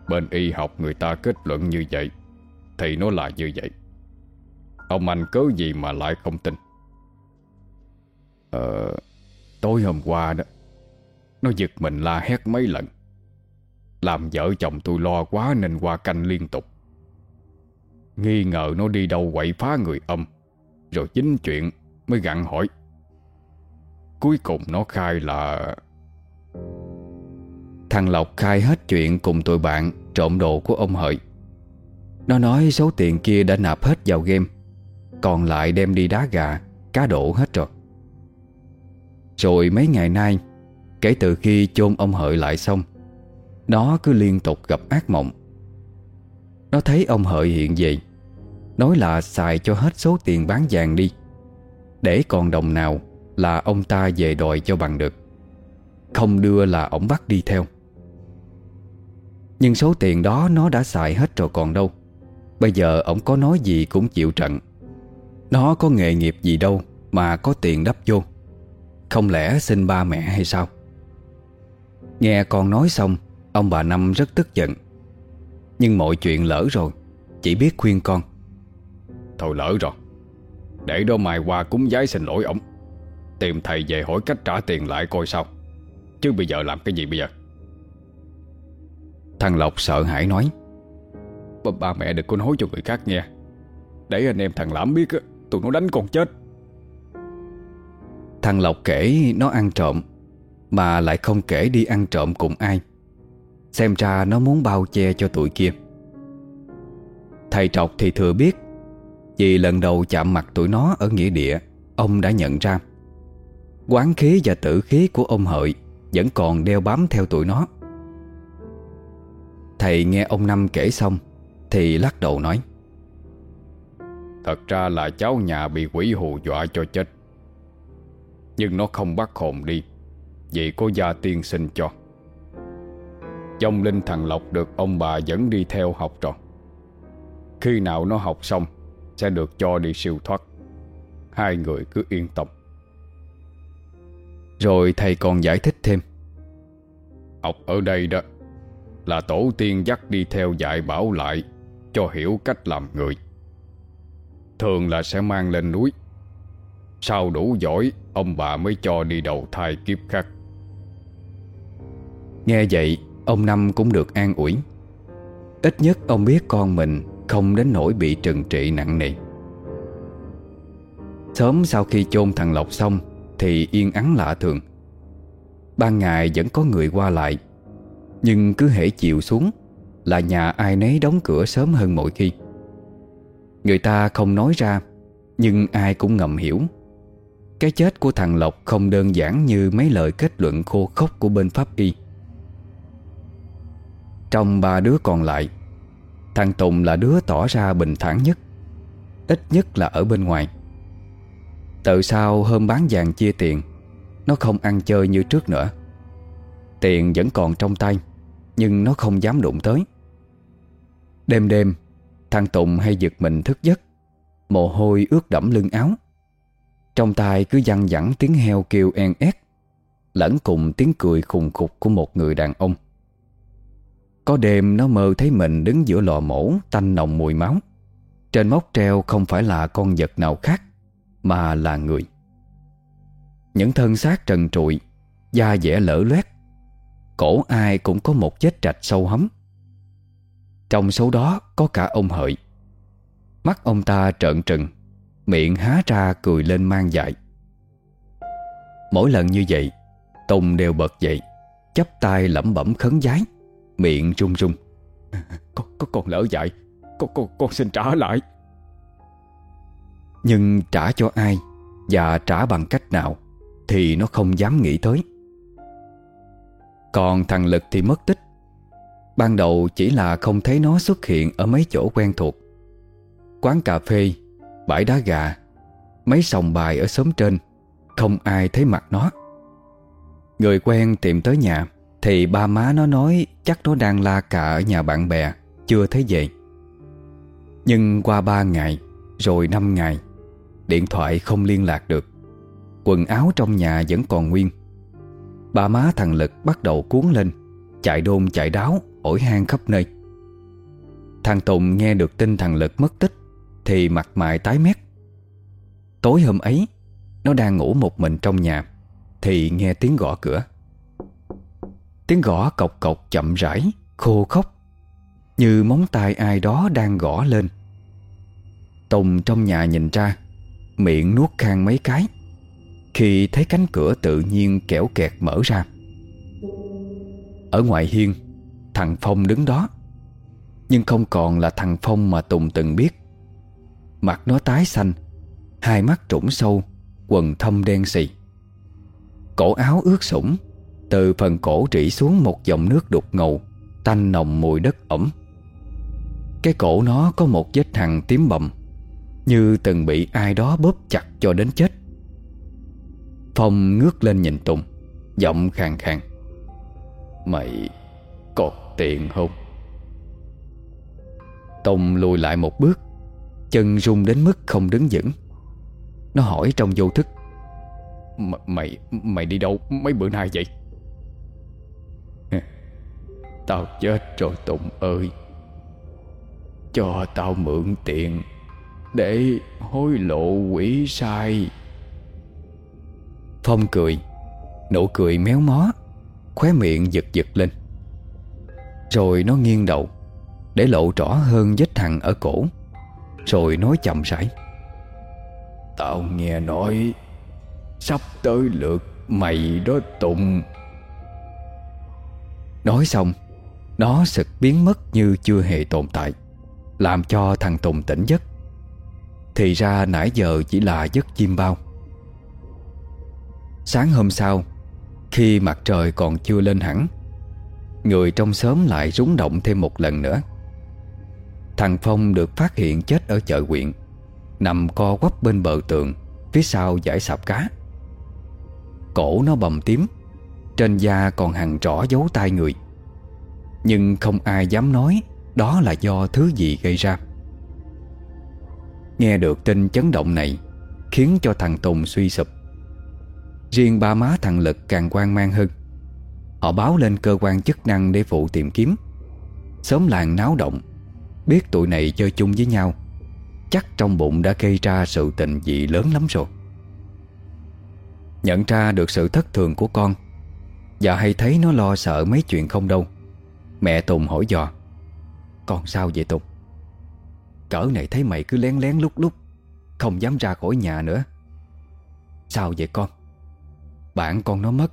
Bên y học người ta kết luận như vậy Thì nó là như vậy. Ông anh cớ gì mà lại không tin? Ờ Tối hôm qua đó nó giật mình la hét mấy lần. Làm vợ chồng tôi lo quá Nên qua canh liên tục. Nghi ngờ nó đi đâu quậy phá người âm. Rồi chính chuyện Mới gặn hỏi. Cuối cùng nó khai là, Thằng Lộc khai hết chuyện cùng tụi bạn Trộm đồ của ông Hợi. Nó nói số tiền kia đã nạp hết vào game, Còn lại đem đi đá gà, Cá độ hết rồi. Rồi mấy ngày nay Kể từ khi chôn ông Hợi lại xong, Nó cứ liên tục gặp ác mộng. Nó thấy ông Hợi hiện về, Nói là xài cho hết số tiền bán vàng đi, Để còn đồng nào Là ông ta về đòi cho bằng được. Không đưa là ổng bắt đi theo. Nhưng số tiền đó nó đã xài hết rồi còn đâu. Bây giờ ổng có nói gì cũng chịu trận. Nó có nghề nghiệp gì đâu Mà có tiền đắp vô. Không lẽ xin ba mẹ hay sao? Nghe con nói xong Ông bà Năm rất tức giận. Nhưng mọi chuyện lỡ rồi Chỉ biết khuyên con. Thôi lỡ rồi Để đó mai qua cúng giái xin lỗi ổng. Tìm thầy về hỏi cách trả tiền lại coi sao. Chứ bây giờ làm cái gì bây giờ? Thằng Lộc sợ hãi nói ba, ba mẹ đừng có nói cho người khác nghe. Để anh em thằng Lãm biết Tụi nó đánh con chết. Thằng Lộc kể nó ăn trộm mà lại không kể đi ăn trộm cùng ai. Xem ra nó muốn bao che cho tụi kia. Thầy Trọc thì thừa biết, Vì lần đầu chạm mặt tụi nó ở nghĩa địa, Ông đã nhận ra. Quán khí và tử khí của ông Hợi Vẫn còn đeo bám theo tụi nó. Thầy nghe ông Năm kể xong Thì lắc đầu nói, Thật ra là cháu nhà bị quỷ hù dọa cho chết, Nhưng nó không bắt hồn đi. Vì có gia tiên sinh cho. Dòng linh thằng Lộc được ông bà dẫn đi theo học rồi Khi nào nó học xong Sẽ được cho đi siêu thoát. Hai người cứ yên tâm. Rồi thầy còn giải thích thêm. Học ở đây đó Là tổ tiên dắt đi theo dạy bảo lại Cho hiểu cách làm người. Thường là sẽ mang lên núi. Sau đủ giỏi Ông bà mới cho đi đầu thai kiếp khác Nghe vậy, Ông Năm cũng được an ủi. Ít nhất ông biết con mình Không đến nỗi bị trừng trị nặng nề. Sớm sau khi chôn thằng Lộc xong Thì yên ắng lạ thường. Ban ngày vẫn có người qua lại, Nhưng cứ hễ chiều xuống Là nhà ai nấy đóng cửa sớm hơn mọi khi. Người ta không nói ra, Nhưng ai cũng ngầm hiểu. Cái chết của thằng Lộc không đơn giản như mấy lời kết luận khô khốc của bên pháp y. Trong ba đứa còn lại. Thằng Tùng là đứa tỏ ra bình thản nhất, Ít nhất là ở bên ngoài. Từ sau hôm bán vàng chia tiền, Nó không ăn chơi như trước nữa. Tiền vẫn còn trong tay, Nhưng nó không dám đụng tới. Đêm đêm, Thằng Tùng hay giật mình thức giấc, Mồ hôi ướt đẫm lưng áo. Trong tai cứ văng vẳng tiếng heo kêu en ét, Lẫn cùng tiếng cười khùng khục của một người đàn ông. Có đêm nó mơ thấy mình đứng giữa lò mổ, Tanh nồng mùi máu. Trên móc treo không phải là con vật nào khác, Mà là người. Những thân xác trần trụi, Da dẻ lở loét. Cổ ai cũng có một vết trạch sâu hấm. Trong số đó có cả ông Hợi. Mắt ông ta trợn trừng, Miệng há ra cười lên mang dại. Mỗi lần như vậy, Tùng đều bật dậy, chắp tay lẩm bẩm khấn giái. Miệng run run [LAUGHS] Con, con, con lỡ dại con, con, con xin trả lại. Nhưng trả cho ai Và trả bằng cách nào Thì nó không dám nghĩ tới. Còn thằng Lực thì mất tích. Ban đầu chỉ là không thấy nó xuất hiện Ở mấy chỗ quen thuộc. Quán cà phê Bãi đá gà Mấy sòng bài ở xóm trên Không ai thấy mặt nó. Người quen tìm tới nhà thì ba má nó nói Chắc nó đang la cà ở nhà bạn bè, Chưa thấy về. Nhưng qua ba ngày, Rồi năm ngày, Điện thoại không liên lạc được. Quần áo trong nhà vẫn còn nguyên. Ba má thằng Lực bắt đầu cuốn lên, Chạy đôn chạy đáo, ổi hang khắp nơi. Thằng Tùng nghe được tin thằng Lực mất tích, Thì mặt mày tái mét. Tối hôm ấy, Nó đang ngủ một mình trong nhà, Thì nghe tiếng gõ cửa. Tiếng gõ cộc cộc chậm rãi, Khô khóc Như móng tay ai đó đang gõ lên. Tùng trong nhà nhìn ra, Miệng nuốt khang mấy cái. Khi thấy cánh cửa tự nhiên kẻo kẹt mở ra, Ở ngoài hiên, Thằng Phong đứng đó. Nhưng không còn là thằng Phong mà Tùng từng biết. Mặt nó tái xanh, Hai mắt trũng sâu, Quần thâm đen xì. Cổ áo ướt sũng từ phần cổ trĩ xuống một dòng nước đục ngầu, Tanh nồng mùi đất ẩm. Cái cổ nó có một vết hằn tím bầm, Như từng bị ai đó bóp chặt cho đến chết. Phong ngước lên nhìn Tùng, Giọng khàn khàn. Mày còn tiền không? Tùng lùi lại một bước, Chân rung đến mức không đứng vững. Nó hỏi trong vô thức, M, Mày mày đi đâu mấy bữa nay vậy? Tao chết rồi Tùng ơi. Cho tao mượn tiền Để hối lộ quỷ sai. Phong cười, Nụ cười méo mó, Khóe miệng giật giật lên. Rồi nó nghiêng đầu Để lộ rõ hơn vết thằng ở cổ, Rồi nói chậm rãi. Tao nghe nói Sắp tới lượt mày đó Tùng. Nói xong nó sực biến mất như chưa hề tồn tại, Làm cho thằng Tùng tỉnh giấc. Thì ra nãy giờ chỉ là giấc chim bao. Sáng hôm sau, Khi mặt trời còn chưa lên hẳn, Người trong xóm lại rúng động thêm một lần nữa. Thằng Phong được phát hiện chết ở chợ huyện, Nằm co quắp bên bờ tường, Phía sau giải sạp cá. Cổ nó bầm tím, Trên da còn hằn rõ dấu tay người. Nhưng không ai dám nói Đó là do thứ gì gây ra. Nghe được tin chấn động này Khiến cho thằng Tùng suy sụp. Riêng ba má thằng Lực càng quan mang hơn. Họ báo lên cơ quan chức năng để phụ tìm kiếm. Sớm làng náo động, Biết tụi này chơi chung với nhau, Chắc trong bụng đã gây ra sự tình dị lớn lắm rồi. Nhận ra được sự thất thường của con, Và hay thấy nó lo sợ mấy chuyện không đâu. Mẹ Tùng hỏi dò. Con sao vậy Tùng? Cỡ này thấy mày cứ lén lén lúc lúc Không dám ra khỏi nhà nữa. Sao vậy con? Bạn con nó mất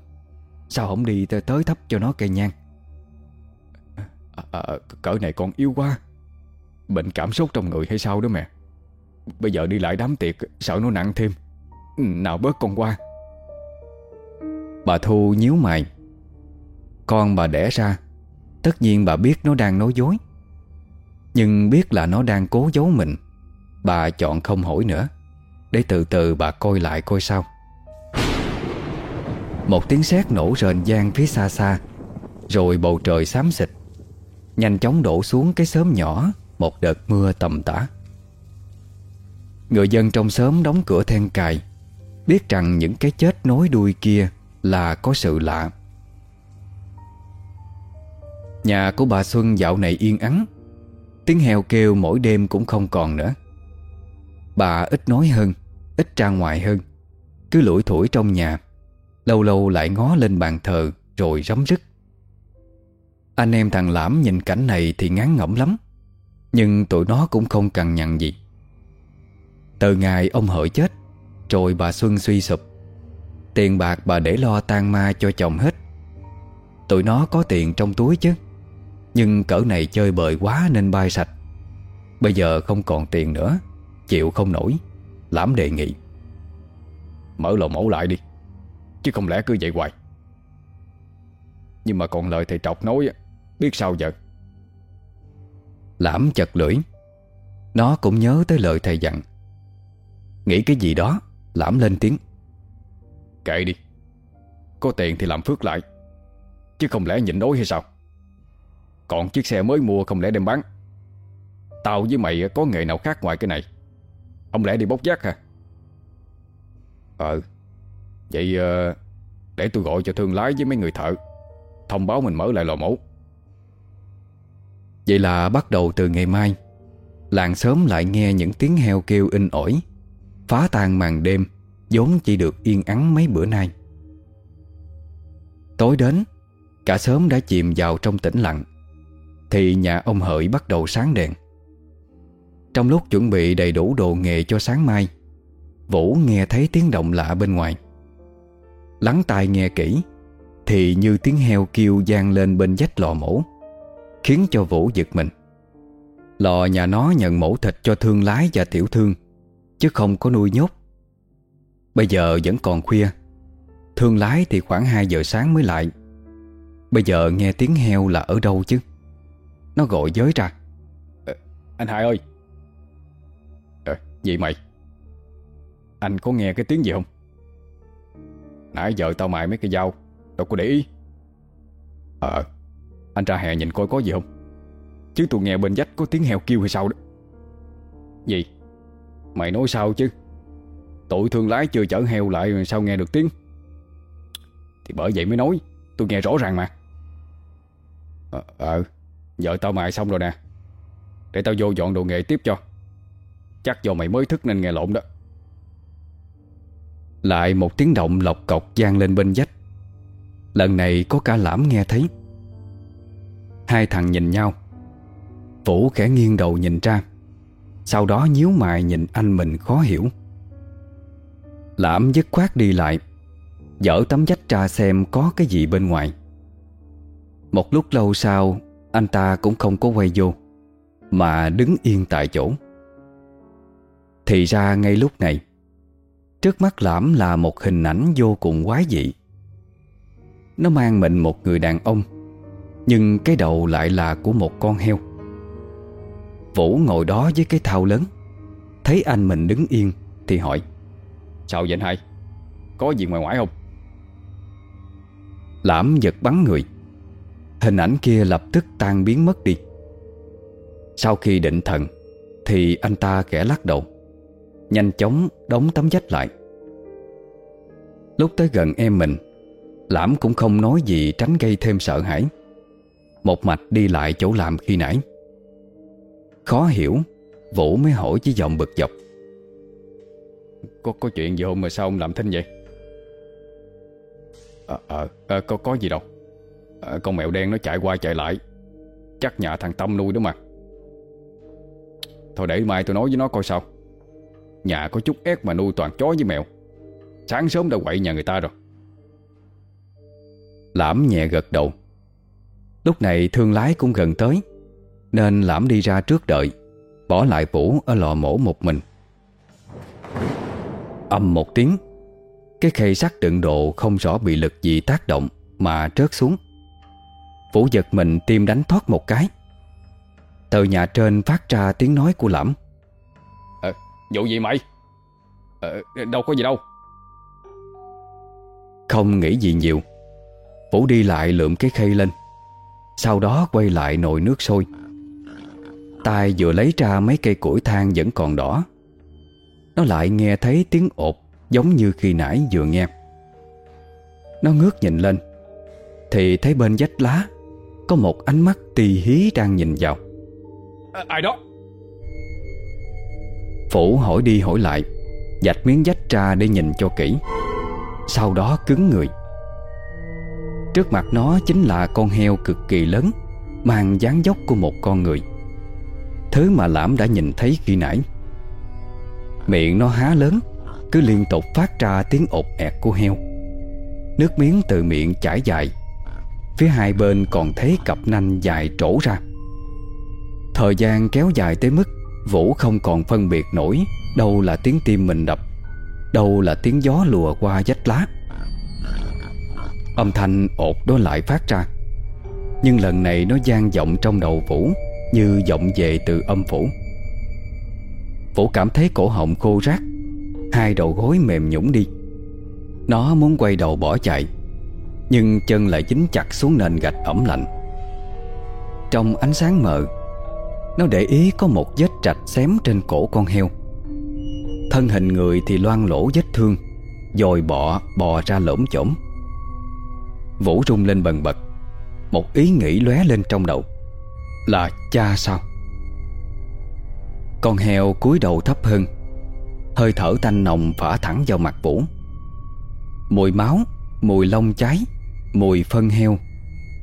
Sao không đi tới thấp cho nó cây nhang? À, à, Cỡ này con yếu quá. Bệnh cảm sốt trong người hay sao đó mẹ? Bây giờ đi lại đám tiệc Sợ nó nặng thêm. Ừ, nào bớt con qua. Bà Thu nhíu mày. Con bà đẻ ra Tất nhiên bà biết nó đang nói dối. Nhưng biết là nó đang cố giấu mình, Bà chọn không hỏi nữa. Để từ từ bà coi lại coi sao. Một tiếng sét nổ rền vang phía xa xa, Rồi bầu trời xám xịt. Nhanh chóng đổ xuống cái xóm nhỏ, Một đợt mưa tầm tã. Người dân trong xóm đóng cửa then cài, Biết rằng những cái chết nối đuôi kia Là có sự lạ. Nhà của bà Xuân dạo này yên ắng. Tiếng heo kêu mỗi đêm cũng không còn nữa. Bà ít nói hơn, Ít ra ngoài hơn. Cứ lủi thủi trong nhà, Lâu lâu lại ngó lên bàn thờ Rồi rắm rứt. Anh em thằng Lãm nhìn cảnh này Thì ngán ngẩm lắm, Nhưng tụi nó cũng không cần nhằn gì. Từ ngày ông hợi chết, Rồi bà Xuân suy sụp. Tiền bạc bà để lo tan ma cho chồng hết. Tụi nó có tiền trong túi chứ. Nhưng cỡ này chơi bời quá nên bay sạch. Bây giờ không còn tiền nữa, Chịu không nổi, Lãm đề nghị. Mở lò mổ lại đi, Chứ không lẽ cứ vậy hoài. Nhưng mà còn lời thầy trọc nói Biết sao giờ? Lãm chật lưỡi. Nó cũng nhớ tới lời thầy dặn. Nghĩ cái gì đó, Lãm lên tiếng. Kệ đi, Có tiền thì làm phước lại, Chứ không lẽ nhịn đói hay sao? Còn chiếc xe mới mua không lẽ đem bán? Tao với mày có nghề nào khác ngoài cái này? Ông lẽ đi bốc giác hả? Ờ Vậy ờ, Để tôi gọi cho thương lái với mấy người thợ, Thông báo mình mở lại lò mổ. Vậy là bắt đầu từ ngày mai, Làng sớm lại nghe những tiếng heo kêu in ỏi, Phá tan màn đêm, vốn chỉ được yên ắng mấy bữa nay. Tối đến, Cả sớm đã chìm vào trong tĩnh lặng. Thì nhà ông Hợi bắt đầu sáng đèn. Trong lúc chuẩn bị đầy đủ đồ nghề cho sáng mai, Vũ nghe thấy tiếng động lạ bên ngoài. Lắng tai nghe kỹ, Thì như tiếng heo kêu gian lên bên vách lò mổ, Khiến cho Vũ giật mình. Lò nhà nó nhận mổ thịt cho thương lái và tiểu thương, Chứ không có nuôi nhốt. Bây giờ vẫn còn khuya, Thương lái thì khoảng 2 giờ sáng mới lại. Bây giờ nghe tiếng heo là ở đâu chứ? Nó gọi giới ra. À, Anh Hải ơi. À, Gì mày. Anh có nghe cái tiếng gì không? Nãy giờ tao mài mấy cái dao Đâu có để ý. Ờ Anh ra hè nhìn coi có gì không? Chứ tôi nghe bên dách có tiếng heo kêu hay sao đó. Gì? Mày nói sao chứ? Tụi thương lái chưa chở heo lại sao nghe được tiếng? Thì bởi vậy mới nói Tôi nghe rõ ràng mà. Ờ, ờ Vợ tao mài xong rồi nè. Để tao vô dọn đồ nghề tiếp cho. Chắc do mày mới thức nên nghe lộn đó. Lại một tiếng động lọc cọc gian lên bên vách. Lần này có cả lãm nghe thấy. Hai thằng nhìn nhau. Vũ khẽ nghiêng đầu nhìn ra. Sau đó nhíu mày nhìn anh mình khó hiểu. Lãm dứt khoát đi lại. Dở tấm vách ra xem có cái gì bên ngoài. Một lúc lâu sau anh ta cũng không có quay vô, Mà đứng yên tại chỗ. Thì ra ngay lúc này, Trước mắt Lãm là một hình ảnh vô cùng quái dị. Nó mang mình một người đàn ông, Nhưng cái đầu lại là của một con heo. Vũ ngồi đó với cái thao lớn, Thấy anh mình đứng yên Thì hỏi, Sao vậy anh hai? Có gì ngoài ngoại không? Lãm giật bắn người. Hình ảnh kia lập tức tan biến mất đi. Sau khi định thần Thì anh ta kẻ lắc đầu Nhanh chóng đóng tấm vách lại. Lúc tới gần em mình Lãm cũng không nói gì tránh gây thêm sợ hãi. Một mạch đi lại chỗ làm khi nãy. Khó hiểu Vũ mới hỏi với giọng bực dọc. Có có chuyện gì không mà sao ông làm thinh vậy? Ờ à, à, có, có gì đâu à, Con mèo đen nó chạy qua chạy lại. Chắc nhà thằng Tâm nuôi đó mà. Thôi để mai tôi nói với nó coi sao. Nhà có chút ép mà nuôi toàn chó với mèo. Sáng sớm đã quậy nhà người ta rồi. Lãm nhẹ gật đầu. Lúc này thương lái cũng gần tới Nên Lãm đi ra trước đợi Bỏ lại Vũ ở lò mổ một mình. Âm một tiếng Cái khay sắt đựng đồ không rõ bị lực gì tác động Mà trớt xuống. Vũ giật mình tim đánh thoát một cái. Từ nhà trên phát ra tiếng nói của Lãm à, Vụ gì mày? À, Đâu có gì đâu. Không nghĩ gì nhiều. Vũ đi lại lượm cái khay lên. Sau đó quay lại nồi nước sôi. Tay vừa lấy ra mấy cây củi than vẫn còn đỏ. Nó lại nghe thấy tiếng ột Giống như khi nãy vừa nghe. Nó ngước nhìn lên Thì thấy bên vách lá Có một ánh mắt tì hí đang nhìn vào. À, Ai đó? Phủ hỏi đi hỏi lại Dạch miếng vách ra để nhìn cho kỹ. Sau đó cứng người. Trước mặt nó chính là con heo cực kỳ lớn Mang dáng dốc của một con người. Thứ mà Lãm đã nhìn thấy khi nãy. Miệng nó há lớn Cứ liên tục phát ra tiếng ột ẹt của heo. Nước miếng từ miệng chảy dài Phía hai bên còn thấy cặp nanh dài trổ ra. Thời gian kéo dài tới mức Vũ không còn phân biệt nổi Đâu là tiếng tim mình đập, Đâu là tiếng gió lùa qua vách lá. Âm thanh ột đó lại phát ra, Nhưng lần này nó gian vọng trong đầu Vũ Như vọng về từ âm phủ. Vũ cảm thấy cổ họng khô rác, Hai đầu gối mềm nhũng đi. Nó muốn quay đầu bỏ chạy. Nhưng chân lại dính chặt xuống nền gạch ẩm lạnh. Trong ánh sáng mờ, Nó để ý có một vết trạch xém trên cổ con heo. Thân hình người thì loang lỗ vết thương Rồi bọ, bò ra lỗm chổm Vũ rung lên bần bật, Một ý nghĩ lóe lên trong đầu, Là cha sao? Con heo cúi đầu thấp hơn, Hơi thở tanh nồng phả thẳng vào mặt Vũ. Mùi máu, Mùi lông cháy Mùi phân heo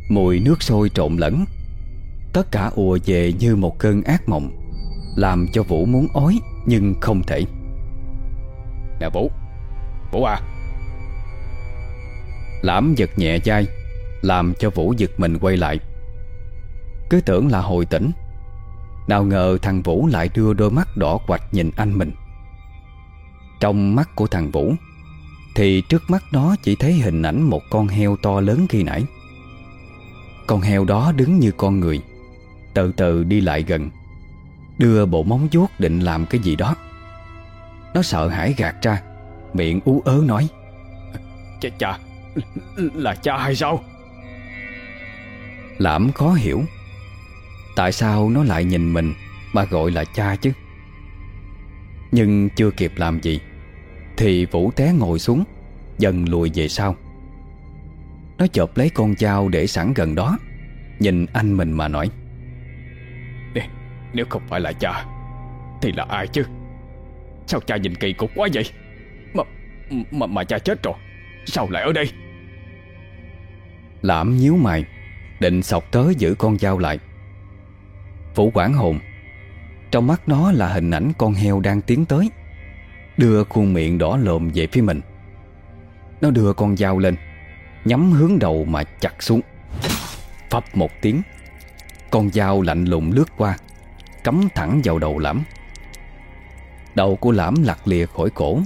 Mùi nước sôi trộn lẫn. Tất cả ùa về như một cơn ác mộng Làm cho Vũ muốn ói Nhưng không thể. Nè Vũ Vũ à. Lãm giật nhẹ dai Làm cho Vũ giật mình quay lại. Cứ tưởng là hồi tỉnh Nào ngờ thằng Vũ lại đưa đôi mắt đỏ quạch nhìn anh mình. Trong mắt của thằng Vũ Thì trước mắt nó chỉ thấy hình ảnh một con heo to lớn khi nãy. Con heo đó đứng như con người Từ từ đi lại gần Đưa bộ móng vuốt định làm cái gì đó. Nó sợ hãi gạt ra Miệng ú ớ nói Chà chà Là cha hay sao? Lãm khó hiểu. Tại sao nó lại nhìn mình Mà gọi là cha chứ? Nhưng chưa kịp làm gì Thì Vũ té ngồi xuống Dần lùi về sau. Nó chộp lấy con dao để sẵn gần đó Nhìn anh mình mà nói. Nếu không phải là cha Thì là ai chứ? Sao cha nhìn kỳ cục quá vậy? Mà mà, mà cha chết rồi Sao lại ở đây? Lãm nhíu mày Định sọc tới giữ con dao lại. Vũ quảng hồn Trong mắt nó là hình ảnh con heo đang tiến tới Đưa khuôn miệng đỏ lồm về phía mình. Nó đưa con dao lên, Nhắm hướng đầu mà chặt xuống. Phập một tiếng, Con dao lạnh lùng lướt qua, Cắm thẳng vào đầu lãm. Đầu của lãm lặt lìa khỏi cổ,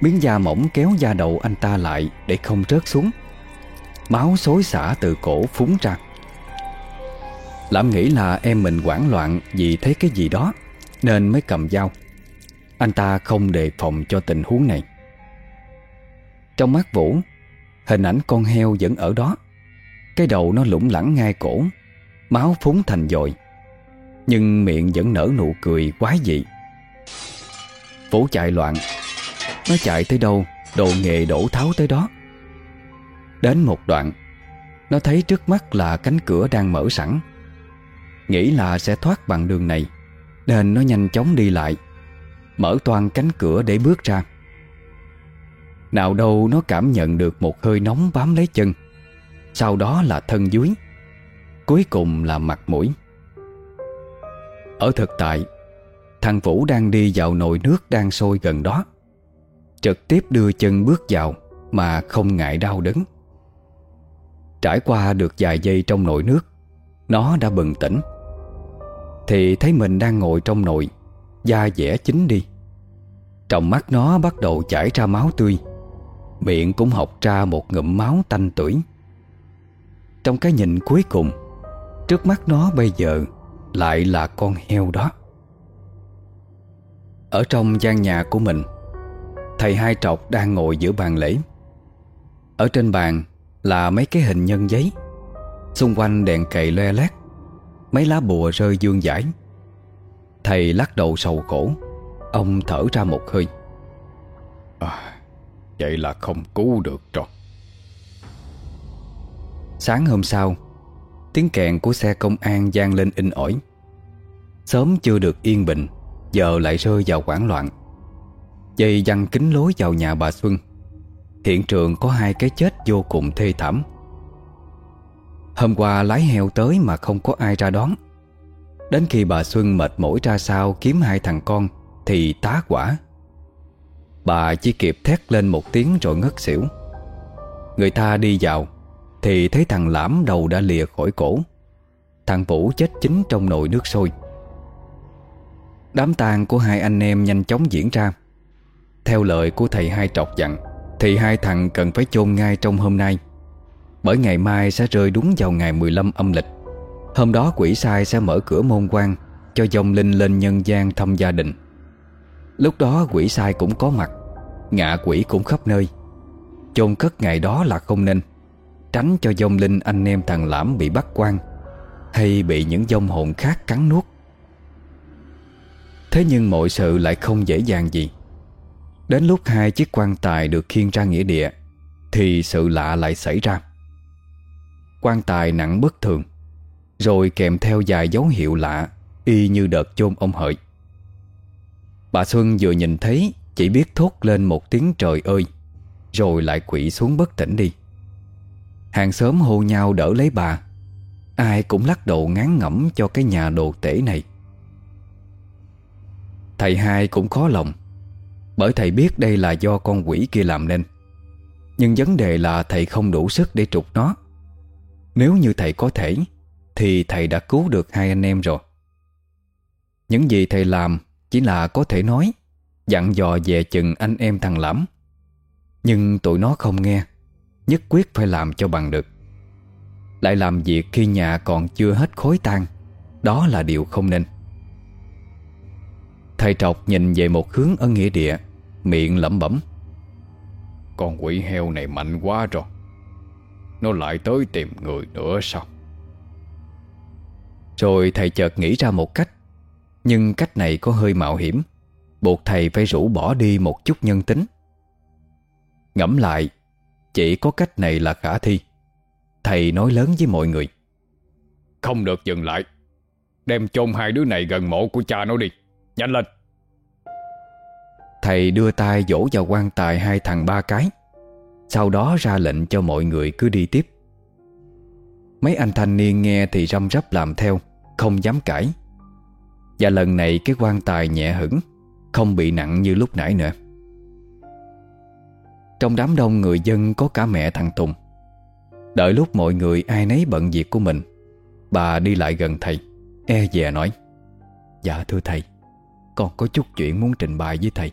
Miếng da mỏng kéo da đầu anh ta lại Để không rớt xuống. Máu xối xả từ cổ phúng ra. Lãm nghĩ là em mình hoảng loạn Vì thấy cái gì đó, Nên mới cầm dao. Anh ta không đề phòng cho tình huống này. Trong mắt Vũ, Hình ảnh con heo vẫn ở đó. Cái đầu nó lủng lẳng ngay cổ, Máu phúng thành dội Nhưng miệng vẫn nở nụ cười quái dị. Vũ chạy loạn. Nó chạy tới đâu, Đồ nghề đổ tháo tới đó. Đến một đoạn, Nó thấy trước mắt là cánh cửa đang mở sẵn. Nghĩ là sẽ thoát bằng đường này, Nên nó nhanh chóng đi lại. Mở toan cánh cửa để bước ra. Nào đâu nó cảm nhận được một hơi nóng bám lấy chân. Sau đó là thân dưới, Cuối cùng là mặt mũi. Ở thực tại, Thằng Vũ đang đi vào nồi nước đang sôi gần đó. Trực tiếp đưa chân bước vào Mà không ngại đau đớn. Trải qua được vài giây trong nồi nước, Nó đã bừng tỉnh. Thì thấy mình đang ngồi trong nồi Da dẻ chín đi. Trong mắt nó bắt đầu chảy ra máu tươi, Miệng cũng học ra một ngụm máu tanh tuổi Trong cái nhìn cuối cùng, Trước mắt nó bây giờ Lại là con heo đó. Ở trong gian nhà của mình, Thầy hai trọc đang ngồi giữa bàn lễ. Ở trên bàn là mấy cái hình nhân giấy, Xung quanh đèn cầy loe lét Mấy lá bùa rơi dương dãi Thầy lắc đầu sầu khổ. Ông thở ra một hơi. À, Vậy là không cứu được rồi. Sáng hôm sau Tiếng kèn của xe công an gian lên in ỏi. Sớm chưa được yên bình Giờ lại rơi vào hoảng loạn. Dây dăng kính lối vào nhà bà Xuân. Hiện trường có hai cái chết vô cùng thê thảm. Hôm qua lái heo tới mà không có ai ra đón Đến khi bà Xuân mệt mỏi ra sao kiếm hai thằng con, Thì tá quả. Bà chỉ kịp thét lên một tiếng rồi ngất xỉu. Người ta đi vào, Thì thấy thằng Lãm đầu đã lìa khỏi cổ. Thằng Vũ chết chính trong nồi nước sôi. Đám tang của hai anh em nhanh chóng diễn ra. Theo lời của thầy hai trọc dặn, Thì hai thằng cần phải chôn ngay trong hôm nay, Bởi ngày mai sẽ rơi đúng vào ngày 15 âm lịch. Hôm đó quỷ sai sẽ mở cửa môn quan Cho dòng linh lên nhân gian thăm gia đình. Lúc đó quỷ sai cũng có mặt, Ngạ quỷ cũng khắp nơi. Chôn cất ngày đó là không nên, Tránh cho dông linh anh em thằng Lãm bị bắt quan Hay bị những dông hồn khác cắn nuốt. Thế nhưng mọi sự lại không dễ dàng gì. Đến lúc hai chiếc quan tài được khiêng ra nghĩa địa, Thì sự lạ lại xảy ra. Quan tài nặng bất thường rồi kèm theo vài dấu hiệu lạ, Y như đợt chôn ông hợi. Bà Xuân vừa nhìn thấy, Chỉ biết thốt lên một tiếng trời ơi, Rồi lại quỵ xuống bất tỉnh đi. Hàng xóm hô nhau đỡ lấy bà. Ai cũng lắc đầu ngán ngẩm cho cái nhà đồ tể này. Thầy hai cũng khó lòng, Bởi thầy biết đây là do con quỷ kia làm nên. Nhưng vấn đề là thầy không đủ sức để trục nó. Nếu như thầy có thể thì thầy đã cứu được hai anh em rồi. Những gì thầy làm Chỉ là có thể nói, Dặn dò về chừng anh em thằng Lắm Nhưng tụi nó không nghe, Nhất quyết phải làm cho bằng được. Lại làm việc khi nhà còn chưa hết khối tan Đó là điều không nên. Thầy trọc nhìn về một hướng ở nghĩa địa, Miệng lẩm bẩm. Con quỷ heo này mạnh quá rồi. Nó lại tới tìm người nữa sao? Rồi thầy chợt nghĩ ra một cách. Nhưng cách này có hơi mạo hiểm. Buộc thầy phải rủ bỏ đi một chút nhân tính. Ngẫm lại Chỉ có cách này là khả thi. Thầy nói lớn với mọi người. Không được dừng lại. Đem chôn hai đứa này gần mộ của cha nó đi. Nhanh lên. Thầy đưa tay vỗ vào quan tài hai thằng ba cái. Sau đó ra lệnh cho mọi người cứ đi tiếp. Mấy anh thanh niên nghe thì răm rắp làm theo không dám cãi. Và lần này cái quan tài nhẹ hững, Không bị nặng như lúc nãy nữa. Trong đám đông người dân có cả mẹ thằng Tùng. Đợi lúc mọi người ai nấy bận việc của mình, Bà đi lại gần thầy E dè nói Dạ thưa thầy, Con có chút chuyện muốn trình bày với thầy.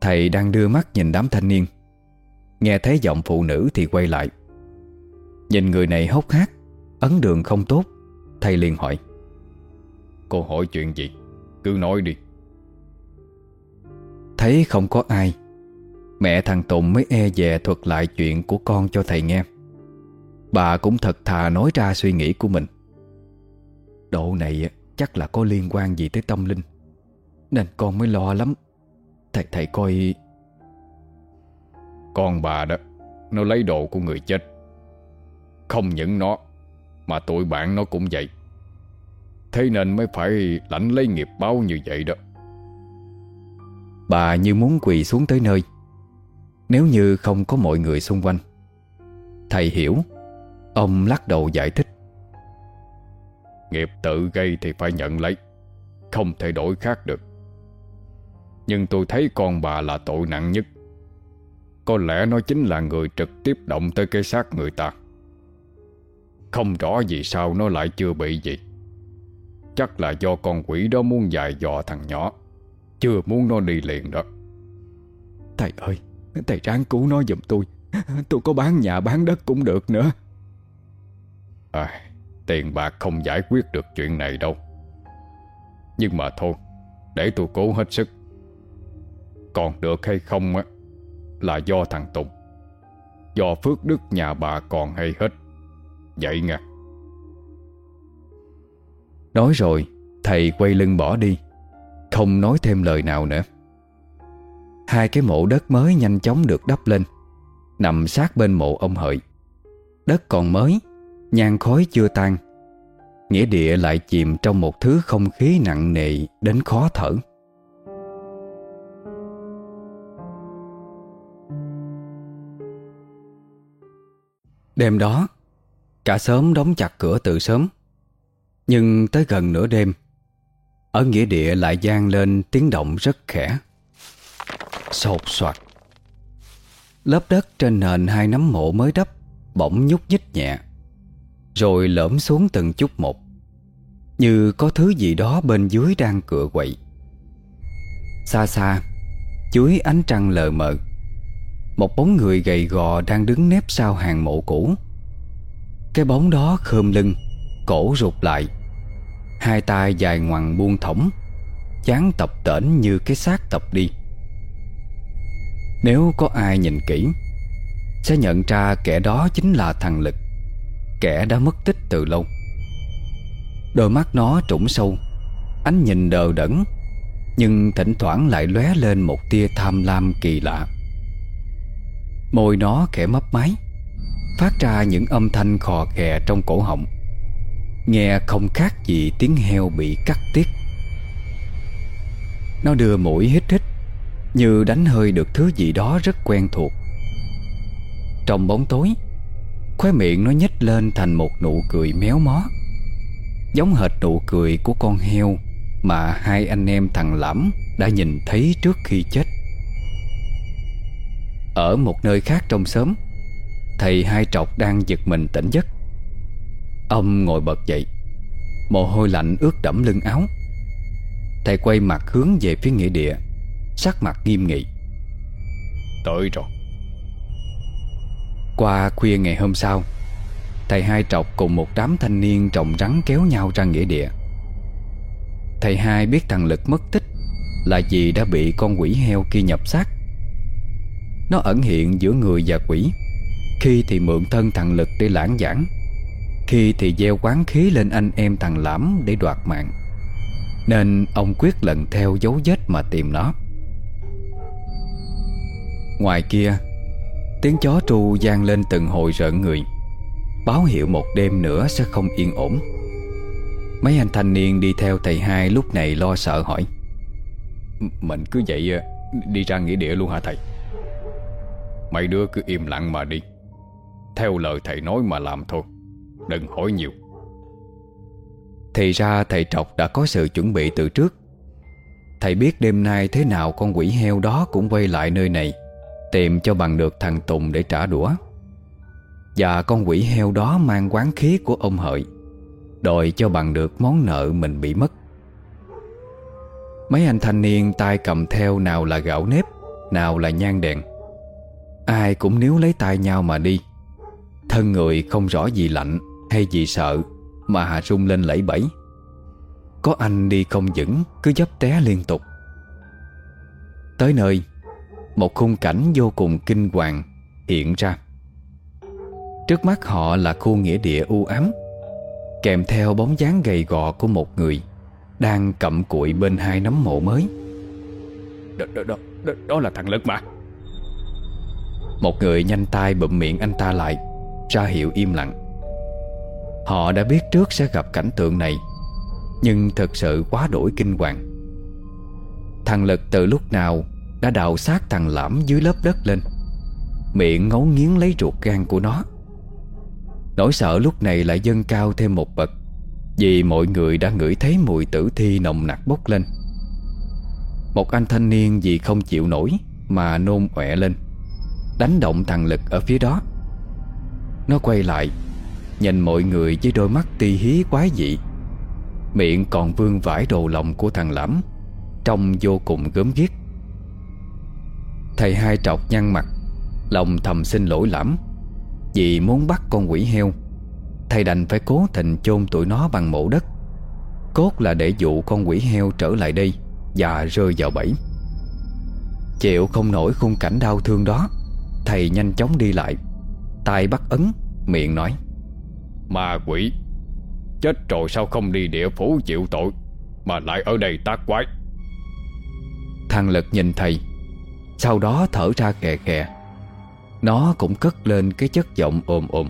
Thầy đang đưa mắt nhìn đám thanh niên. Nghe thấy giọng phụ nữ thì quay lại. Nhìn người này hốc hác, Ấn đường không tốt. Thầy liền hỏi Cô hỏi chuyện gì? Cứ nói đi. Thấy không có ai Mẹ thằng Tùng mới e dè thuật lại chuyện của con cho thầy nghe. Bà cũng thật thà nói ra suy nghĩ của mình. Độ này chắc là có liên quan gì tới tâm linh Nên con mới lo lắm. Thầy thầy coi Con bà đó Nó lấy đồ của người chết. Không những nó Mà tụi bạn nó cũng vậy. Thế nên mới phải lãnh lấy nghiệp báo như vậy đó. Bà như muốn quỳ xuống tới nơi. Nếu như không có mọi người xung quanh Thầy hiểu Ông lắc đầu giải thích. Nghiệp tự gây thì phải nhận lấy Không thể đổi khác được. Nhưng tôi thấy con bà là tội nặng nhất. Có lẽ nó chính là người trực tiếp động tới cái xác người ta Không rõ vì sao nó lại chưa bị gì. Chắc là do con quỷ đó muốn dài dò thằng nhỏ. Chưa muốn nó đi liền đó. Thầy ơi Thầy ráng cứu nó giùm tôi. Tôi có bán nhà bán đất cũng được nữa. À Tiền bạc không giải quyết được chuyện này đâu. Nhưng mà thôi Để tôi cố hết sức. Còn được hay không á Là do thằng Tùng. Do phước đức nhà bà còn hay hết Vậy nha. Nói rồi, Thầy quay lưng bỏ đi. Không nói thêm lời nào nữa. Hai cái mộ đất mới nhanh chóng được đắp lên. Nằm sát bên mộ ông hợi. Đất còn mới, Nhang khói chưa tan. Nghĩa địa lại chìm trong một thứ không khí nặng nề đến khó thở. Đêm đó Cả xóm đóng chặt cửa từ sớm. Nhưng tới gần nửa đêm, Ở nghĩa địa lại gian lên tiếng động rất khẽ. Sột soạt. Lớp đất trên nền hai nắm mộ mới đắp, Bỗng nhúc nhích nhẹ, Rồi lõm xuống từng chút một, Như có thứ gì đó bên dưới đang cựa quậy. Xa xa, Dưới ánh trăng lờ mờ, Một bóng người gầy gò đang đứng nép sau hàng mộ cũ. Cái bóng đó khơm lưng, Cổ rụt lại. Hai tay dài ngoằng buông thõng, Chán tập tễnh như cái xác tập đi. Nếu có ai nhìn kỹ, Sẽ nhận ra kẻ đó chính là thằng Lực, Kẻ đã mất tích từ lâu. Đôi mắt nó trũng sâu, Ánh nhìn đờ đẫn, Nhưng thỉnh thoảng lại lóe lên một tia tham lam kỳ lạ. Môi nó khẽ mấp máy. Phát ra những âm thanh khò khè trong cổ họng. Nghe không khác gì tiếng heo bị cắt tiết Nó đưa mũi hít hít, Như đánh hơi được thứ gì đó rất quen thuộc. Trong bóng tối, Khóe miệng nó nhếch lên thành một nụ cười méo mó, Giống hệt nụ cười của con heo Mà hai anh em thằng Lẫm đã nhìn thấy trước khi chết. Ở một nơi khác trong xóm Thầy hai trọc đang giật mình tỉnh giấc. Ông ngồi bật dậy Mồ hôi lạnh ướt đẫm lưng áo. Thầy quay mặt hướng về phía nghĩa địa Sắc mặt nghiêm nghị. Tới rồi. Qua khuya ngày hôm sau Thầy hai trọc cùng một đám thanh niên trồng rắn kéo nhau ra nghĩa địa. Thầy hai biết thằng Lực mất tích Là vì đã bị con quỷ heo kia nhập xác. Nó ẩn hiện giữa người và quỷ khi thì mượn thân thằng Lực để lãng giảng, Khi thì gieo quán khí lên anh em thằng Lãm để đoạt mạng. Nên ông quyết lần theo dấu vết mà tìm nó. Ngoài kia, Tiếng chó tru gian lên từng hồi rợn người. Báo hiệu một đêm nữa sẽ không yên ổn. Mấy anh thanh niên đi theo thầy hai lúc này lo sợ hỏi Mình cứ vậy à, đi ra nghĩa địa luôn hả thầy? Mấy đứa cứ im lặng mà đi. Theo lời thầy nói mà làm thôi. Đừng hỏi nhiều. Thì ra thầy Trọc đã có sự chuẩn bị từ trước. Thầy biết đêm nay thế nào con quỷ heo đó cũng quay lại nơi này, Tìm cho bằng được thằng Tùng để trả đũa. Và con quỷ heo đó mang quán khí của ông Hợi, Đòi cho bằng được món nợ mình bị mất. Mấy anh thanh niên tay cầm theo nào là gạo nếp, Nào là nhang đèn. Ai cũng níu lấy tay nhau mà đi. Thân người không rõ gì lạnh hay gì sợ Mà rung lên lẫy bẫy. Có anh đi không vững Cứ dấp té liên tục. Tới nơi Một khung cảnh vô cùng kinh hoàng Hiện ra. Trước mắt họ là khu nghĩa địa u ám Kèm theo bóng dáng gầy gò của một người Đang cặm cụi bên hai nấm mộ mới. Đó, đó, đó, đó, đó là thằng Lực mà. Một người nhanh tay bụm miệng anh ta lại ra hiệu im lặng. Họ đã biết trước sẽ gặp cảnh tượng này, Nhưng thật sự quá đổi kinh hoàng. Thằng Lực từ lúc nào Đã đào sát thằng Lãm dưới lớp đất lên, Miệng ngấu nghiến lấy ruột gan của nó. Nỗi sợ lúc này lại dâng cao thêm một bậc, Vì mọi người đã ngửi thấy mùi tử thi nồng nặc bốc lên. Một anh thanh niên vì không chịu nổi Mà nôn ọe lên, Đánh động thằng Lực ở phía đó. Nó quay lại, Nhìn mọi người với đôi mắt ti hí quái dị. Miệng còn vương vải đồ lòng của thằng Lẫm, Trông vô cùng gớm ghiếc. Thầy hai trọc nhăn mặt, Lòng thầm xin lỗi Lẫm, Vì muốn bắt con quỷ heo. Thầy đành phải cố tình chôn tụi nó bằng mộ đất. Cốt là để dụ con quỷ heo trở lại đây Và rơi vào bẫy. Chịu không nổi khung cảnh đau thương đó, Thầy nhanh chóng đi lại tay bắt ấn Miệng nói. Ma quỷ Chết rồi sao không đi địa phủ chịu tội Mà lại ở đây tác quái? Thằng Lực nhìn thầy Sau đó thở ra kè kè Nó cũng cất lên cái chất giọng ồm ồm.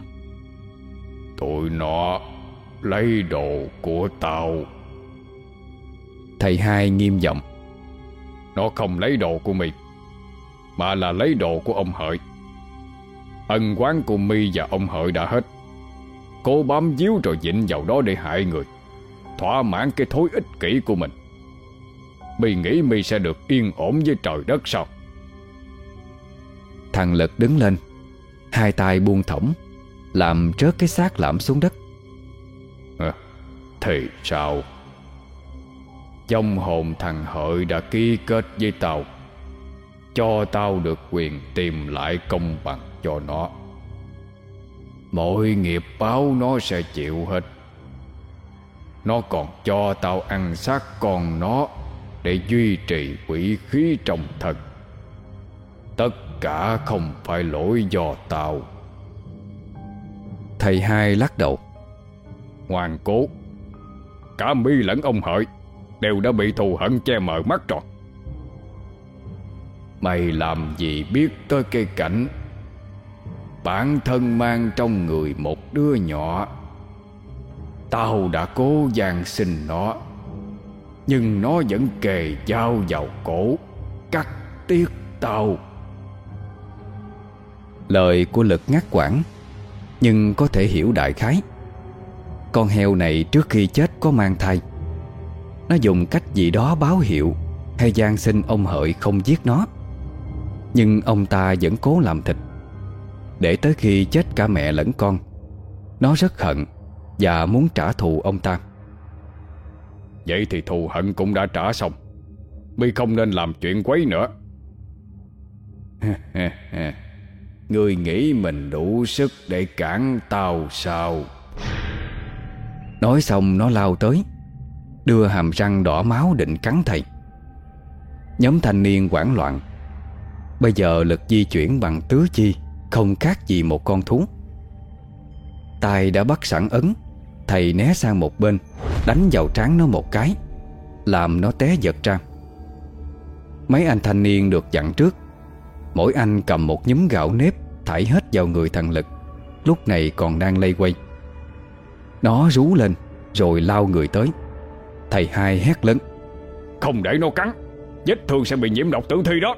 Tụi nó lấy đồ của tao. Thầy hai nghiêm giọng. Nó không lấy đồ của mày Mà là lấy đồ của ông Hợi Ân quán của mi và ông Hợi đã hết. Cô bám díu rồi dịnh vào đó để hại người Thỏa mãn cái thối ích kỷ của mình. Mi nghĩ mi sẽ được yên ổn với trời đất sao Thằng Lực đứng lên Hai tay buông thõng Làm rớt cái xác lạm xuống đất. À, Thì sao? Trong hồn thằng Hợi đã ký kết với tao Cho tao được quyền tìm lại công bằng cho nó. Mọi nghiệp báo nó sẽ chịu hết. Nó còn cho tao ăn xác con nó Để duy trì quỷ khí trong thân. Tất cả không phải lỗi do tao. Thầy hai lắc đầu. Ngoan cố. Cả mi lẫn ông hợi Đều đã bị thù hận che mờ mắt rồi. Mày làm gì biết tới cái cảnh Bản thân mang trong người một đứa nhỏ. Tao đã cố gian sinh nó, Nhưng nó vẫn kề dao vào cổ, Cắt tiết tao. Lời của lực ngắt quãng, Nhưng có thể hiểu đại khái. Con heo này trước khi chết có mang thai. Nó dùng cách gì đó báo hiệu Hay gian sinh ông hợi không giết nó. Nhưng ông ta vẫn cố làm thịt. Để tới khi chết cả mẹ lẫn con. Nó rất hận Và muốn trả thù ông ta. Vậy thì thù hận cũng đã trả xong. Mi không nên làm chuyện quấy nữa. [LAUGHS] Ngươi nghĩ mình đủ sức để cản tao sao? Nói xong nó lao tới Đưa hàm răng đỏ máu định cắn thầy. Nhóm thanh niên hoảng loạn. Bây giờ lực di chuyển bằng tứ chi không khác gì một con thú. Tài đã bắt sẵn ấn, Thầy né sang một bên, Đánh vào trán nó một cái, Làm nó té giật ra. Mấy anh thanh niên được dặn trước, Mỗi anh cầm một nhúm gạo nếp Thải hết vào người thằng Lực, Lúc này còn đang lây quay. Nó rú lên, Rồi lao người tới. Thầy hai hét lớn, Không để nó cắn, Vết thương sẽ bị nhiễm độc tử thi đó.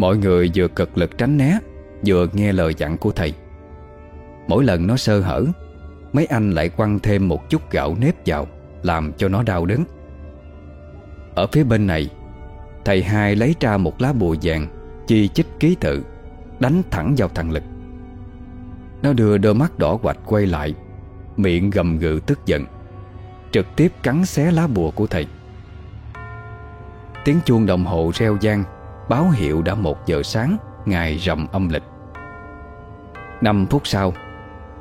Mọi người vừa cực lực tránh né, Vừa nghe lời dặn của thầy. Mỗi lần nó sơ hở, Mấy anh lại quăng thêm một chút gạo nếp vào, Làm cho nó đau đớn. Ở phía bên này, Thầy hai lấy ra một lá bùa vàng, Chi chích ký tự, Đánh thẳng vào thằng Lực. Nó đưa đôi mắt đỏ quạch quay lại, Miệng gầm gừ tức giận, Trực tiếp cắn xé lá bùa của thầy. Tiếng chuông đồng hồ reo gian Báo hiệu đã một giờ sáng Ngày rằm âm lịch. Năm phút sau,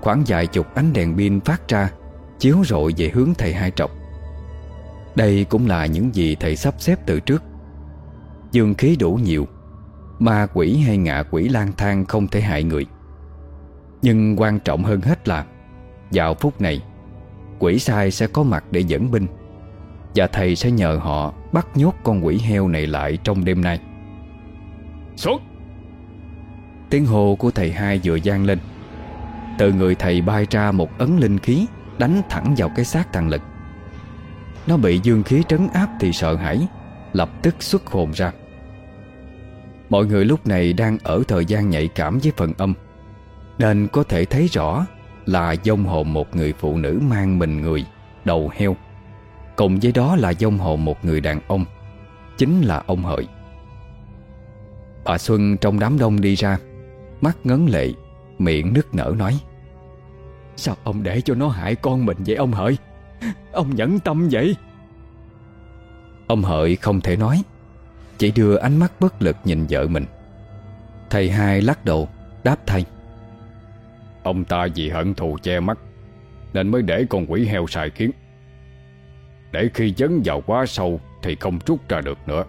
Khoảng vài chục ánh đèn pin phát ra, Chiếu rọi về hướng thầy hai trọc. Đây cũng là những gì thầy sắp xếp từ trước. Dương khí đủ nhiều, Ma quỷ hay ngạ quỷ lang thang không thể hại người. Nhưng quan trọng hơn hết là, Vào phút này, Quỷ sai sẽ có mặt để dẫn binh, Và thầy sẽ nhờ họ Bắt nhốt con quỷ heo này lại trong đêm nay. Xuống Tiếng hồ của thầy hai vừa gian lên. Từ người thầy bay ra một ấn linh khí, Đánh thẳng vào cái xác thằng Lực. Nó bị dương khí trấn áp thì sợ hãi, Lập tức xuất hồn ra. Mọi người lúc này đang ở thời gian nhạy cảm với phần âm. Nên có thể thấy rõ là dông hồn một người phụ nữ mang mình người, Đầu heo. Cùng với đó là dông hồn một người đàn ông, Chính là ông Hợi. Bà Xuân trong đám đông đi ra, Mắt ngấn lệ, Miệng nức nở nói, Sao ông để cho nó hại con mình vậy ông Hợi? Ông nhẫn tâm vậy? Ông Hợi không thể nói, Chỉ đưa ánh mắt bất lực nhìn vợ mình. Thầy hai lắc đầu, Đáp thay, Ông ta vì hận thù che mắt, Nên mới để con quỷ heo xài khiến. Để khi dấn vào quá sâu Thì không rút ra được nữa.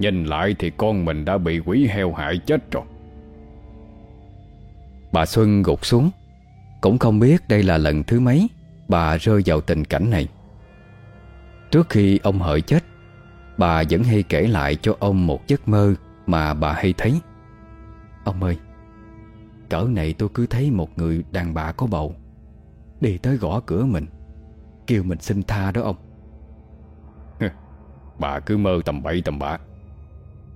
Nhìn lại thì con mình đã bị quỷ heo hại chết rồi. Bà Xuân gục xuống. Cũng không biết đây là lần thứ mấy Bà rơi vào tình cảnh này. Trước khi ông Hợi chết, Bà vẫn hay kể lại cho ông một giấc mơ Mà bà hay thấy. Ông ơi, Cỡ này tôi cứ thấy một người đàn bà có bầu, Đi tới gõ cửa mình, Kêu mình xin tha đó ông. Bà cứ mơ tầm bậy tầm bạ.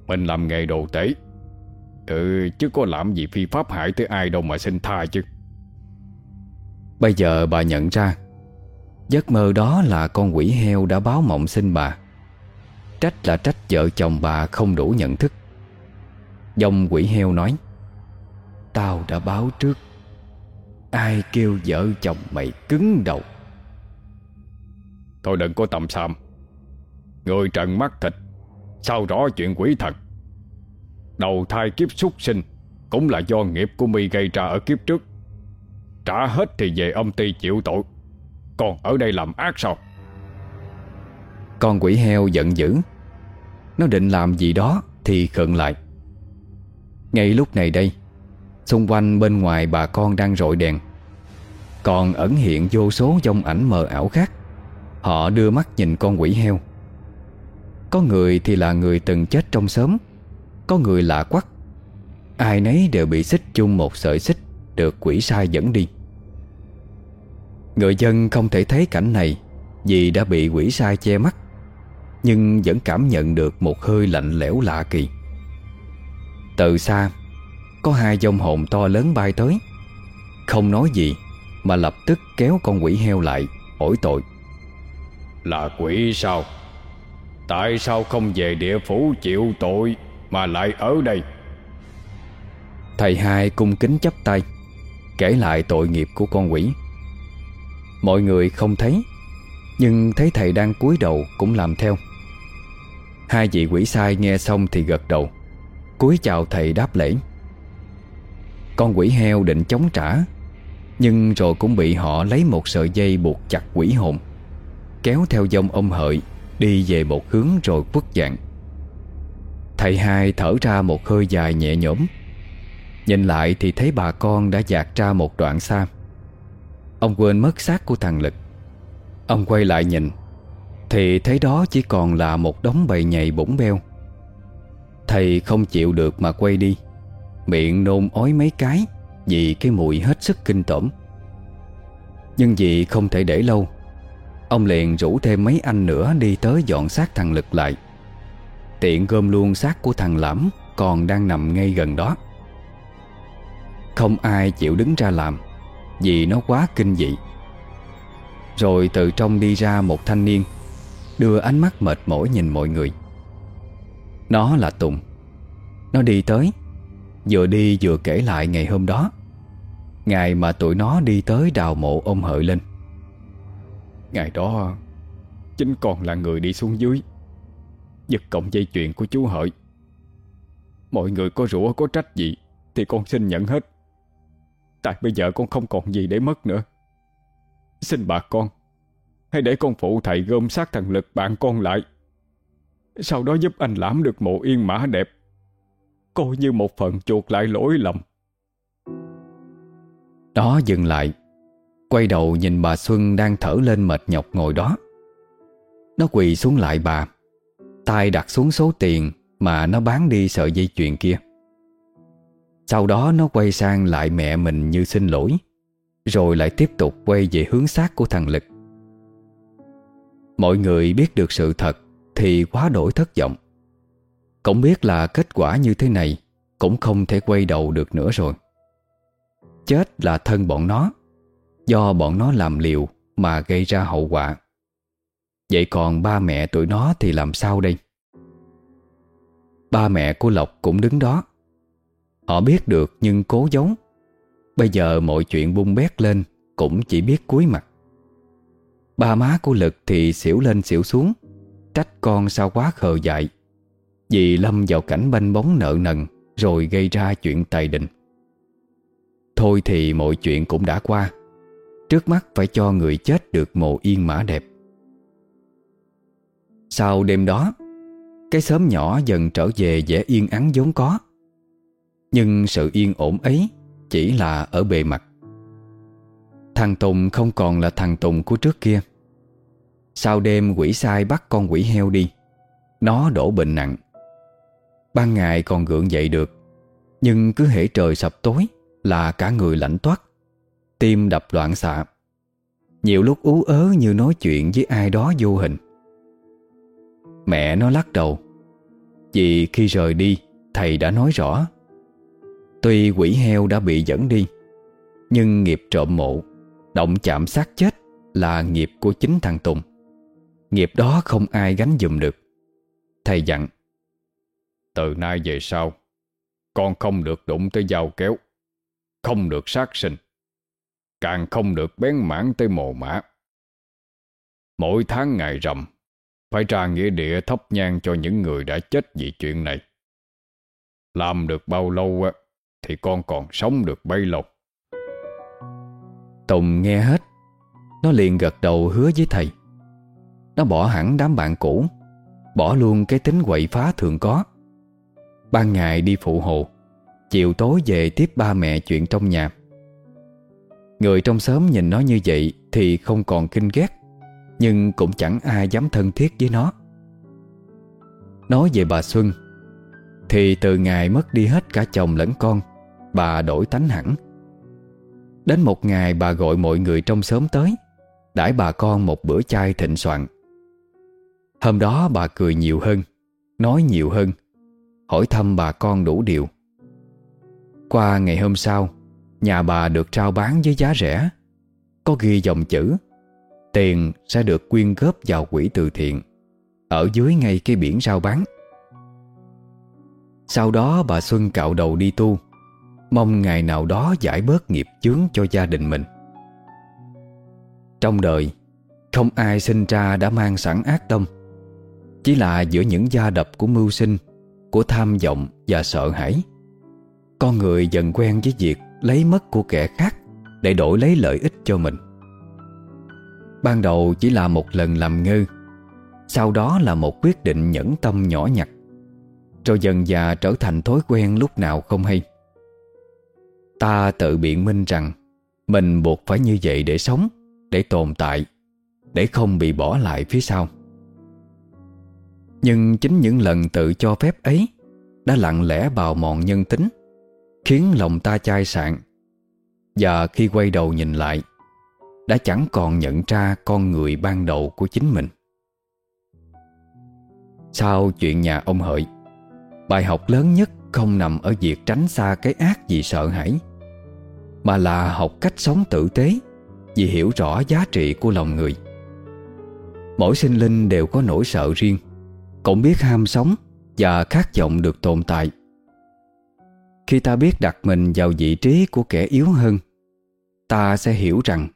Mình làm nghề đồ tế Ừ chứ có làm gì phi pháp hại tới ai đâu mà xin tha chứ. Bây giờ bà nhận ra Giấc mơ đó là con quỷ heo đã báo mộng xin bà. Trách là trách vợ chồng bà không đủ nhận thức. Dòng quỷ heo nói Tao đã báo trước. Ai kêu vợ chồng mày cứng đầu? Thôi đừng có tầm xàm. Người trần mắt thịt Sao rõ chuyện quỷ thật Đầu thai kiếp súc sinh Cũng là do nghiệp của mi gây ra ở kiếp trước. Trả hết thì về âm ty chịu tội. Còn ở đây làm ác sao? Con quỷ heo giận dữ. Nó định làm gì đó Thì khựng lại. Ngay lúc này đây, Xung quanh bên ngoài bà con đang rọi đèn. Còn ẩn hiện vô số dông ảnh mờ ảo khác. Họ đưa mắt nhìn con quỷ heo. Có người thì là người từng chết trong xóm, Có người lạ quắc. Ai nấy đều bị xích chung một sợi xích Được quỷ sai dẫn đi. Người dân không thể thấy cảnh này Vì đã bị quỷ sai che mắt, Nhưng vẫn cảm nhận được một hơi lạnh lẽo lạ kỳ. Từ xa, Có hai dông hồn to lớn bay tới. Không nói gì, Mà lập tức kéo con quỷ heo lại, Hỏi tội. Là quỷ sao? Tại sao không về địa phủ chịu tội Mà lại ở đây? Thầy hai cung kính chấp tay, Kể lại tội nghiệp của con quỷ. Mọi người không thấy, Nhưng thấy thầy đang cúi đầu cũng làm theo. Hai vị quỷ sai nghe xong thì gật đầu, cúi chào thầy đáp lễ. Con quỷ heo định chống trả, Nhưng rồi cũng bị họ lấy một sợi dây buộc chặt quỷ hồn, Kéo theo dông ông hợi Đi về một hướng rồi quất dạng. Thầy hai thở ra một hơi dài nhẹ nhõm. Nhìn lại thì thấy bà con đã dạt ra một đoạn xa. Ông quên mất xác của thằng Lực. Ông quay lại nhìn, Thì thấy đó chỉ còn là một đống bầy nhầy bủng beo. Thầy không chịu được mà quay đi, Miệng nôn ói mấy cái Vì cái mùi hết sức kinh tởm. Nhưng vì không thể để lâu Ông liền rủ thêm mấy anh nữa đi tới dọn xác thằng Lực lại. Tiện gom luôn xác của thằng Lẫm Còn đang nằm ngay gần đó. Không ai chịu đứng ra làm, Vì nó quá kinh dị. Rồi từ trong đi ra một thanh niên, Đưa ánh mắt mệt mỏi nhìn mọi người. Nó là Tùng. Nó đi tới, Vừa đi vừa kể lại ngày hôm đó. Ngày mà tụi nó đi tới đào mộ ông Hợi lên Ngày đó, Chính còn là người đi xuống dưới, Giật cọng dây chuyền của chú Hợi. Mọi người có rủa, có trách gì Thì con xin nhận hết. Tại bây giờ con không còn gì để mất nữa. Xin bà con, Hãy để con phụ thầy gom xác thần Lực bạn con lại. Sau đó giúp anh lãm được mộ yên mã đẹp, Coi như một phần chuộc lại lỗi lầm. Đó dừng lại. Quay đầu nhìn bà Xuân đang thở lên mệt nhọc ngồi đó. Nó quỳ xuống lại bà. Tay đặt xuống số tiền Mà nó bán đi sợi dây chuyền kia. Sau đó nó quay sang lại mẹ mình như xin lỗi, Rồi lại tiếp tục quay về hướng xác của thằng Lực. Mọi người biết được sự thật Thì quá đổi thất vọng. Cũng biết là kết quả như thế này Cũng không thể quay đầu được nữa rồi. Chết là thân bọn nó. Do bọn nó làm liều Mà gây ra hậu quả. Vậy còn ba mẹ tụi nó thì làm sao đây? Ba mẹ của Lộc cũng đứng đó. Họ biết được nhưng cố giấu. Bây giờ mọi chuyện bung bét lên Cũng chỉ biết cúi mặt. Ba má của Lực thì xỉu lên xỉu xuống, Trách con sao quá khờ dại, Vì lâm vào cảnh banh bóng nợ nần Rồi gây ra chuyện tài đình. Thôi thì mọi chuyện cũng đã qua. Trước mắt phải cho người chết được mộ yên mã đẹp. Sau đêm đó, Cái xóm nhỏ dần trở về vẻ yên ắng vốn có. Nhưng sự yên ổn ấy Chỉ là ở bề mặt. Thằng Tùng không còn là thằng Tùng của trước kia. Sau đêm quỷ sai bắt con quỷ heo đi, Nó đổ bệnh nặng. Ban ngày còn gượng dậy được, Nhưng cứ hễ trời sập tối Là cả người lạnh toát. Tim đập loạn xạ. Nhiều lúc ú ớ như nói chuyện với ai đó vô hình. Mẹ nó lắc đầu. Vì khi rời đi, Thầy đã nói rõ. Tuy quỷ heo đã bị dẫn đi, Nhưng nghiệp trộm mộ, Động chạm xác chết Là nghiệp của chính thằng Tùng. Nghiệp đó không ai gánh dùm được. Thầy dặn, Từ nay về sau, Con không được đụng tới dao kéo, Không được sát sinh. Càng không được bén mảng tới mồ mã. Mỗi tháng ngày rằm, Phải ra nghĩa địa thắp nhang cho những người đã chết vì chuyện này. Làm được bao lâu Thì con còn sống được bấy lâu. Tùng nghe hết, Nó liền gật đầu hứa với thầy. Nó bỏ hẳn đám bạn cũ, Bỏ luôn cái tính quậy phá thường có. Ban ngày đi phụ hồ, Chiều tối về tiếp ba mẹ chuyện trong nhà. Người trong xóm nhìn nó như vậy Thì không còn kinh ghét, Nhưng cũng chẳng ai dám thân thiết với nó. Nói về bà Xuân, Thì từ ngày mất đi hết cả chồng lẫn con, Bà đổi tánh hẳn. Đến một ngày bà gọi mọi người trong xóm tới, Đãi bà con một bữa chay thịnh soạn. Hôm đó bà cười nhiều hơn, Nói nhiều hơn, Hỏi thăm bà con đủ điều. Qua ngày hôm sau Nhà bà được trao bán với giá rẻ. Có ghi dòng chữ, Tiền sẽ được quyên góp vào quỹ từ thiện, Ở dưới ngay cái biển rao bán. Sau đó bà Xuân cạo đầu đi tu, Mong ngày nào đó giải bớt nghiệp chướng cho gia đình mình. Trong đời, Không ai sinh ra đã mang sẵn ác tâm, Chỉ là giữa những gia đập của mưu sinh, Của tham vọng và sợ hãi. Con người dần quen với việc Lấy mất của kẻ khác Để đổi lấy lợi ích cho mình. Ban đầu chỉ là một lần làm ngơ, Sau đó là một quyết định nhẫn tâm nhỏ nhặt, Rồi dần dà trở thành thói quen lúc nào không hay. Ta tự biện minh rằng Mình buộc phải như vậy để sống, Để tồn tại, Để không bị bỏ lại phía sau. Nhưng chính những lần tự cho phép ấy Đã lặng lẽ bào mòn nhân tính Khiến lòng ta chai sạn. Và khi quay đầu nhìn lại, Đã chẳng còn nhận ra con người ban đầu của chính mình. Sau chuyện nhà ông Hợi, Bài học lớn nhất không nằm ở việc tránh xa cái ác vì sợ hãi, Mà là học cách sống tử tế Vì hiểu rõ giá trị của lòng người. Mỗi sinh linh đều có nỗi sợ riêng, Cũng biết ham sống Và khát vọng được tồn tại. Khi ta biết đặt mình vào vị trí của kẻ yếu hơn, Ta sẽ hiểu rằng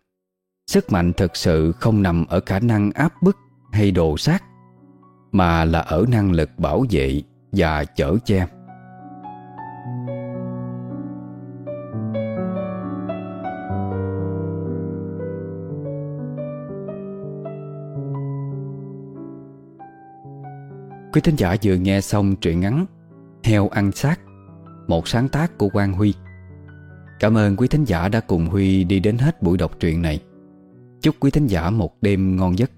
Sức mạnh thực sự không nằm ở khả năng áp bức hay đồ sát, Mà là ở năng lực bảo vệ và chở che. Quý thính giả vừa nghe xong truyện ngắn Heo ăn xác. Một sáng tác của Quang Huy. Cảm ơn quý thính giả đã cùng Huy đi đến hết buổi đọc truyện này. Chúc quý thính giả một đêm ngon giấc.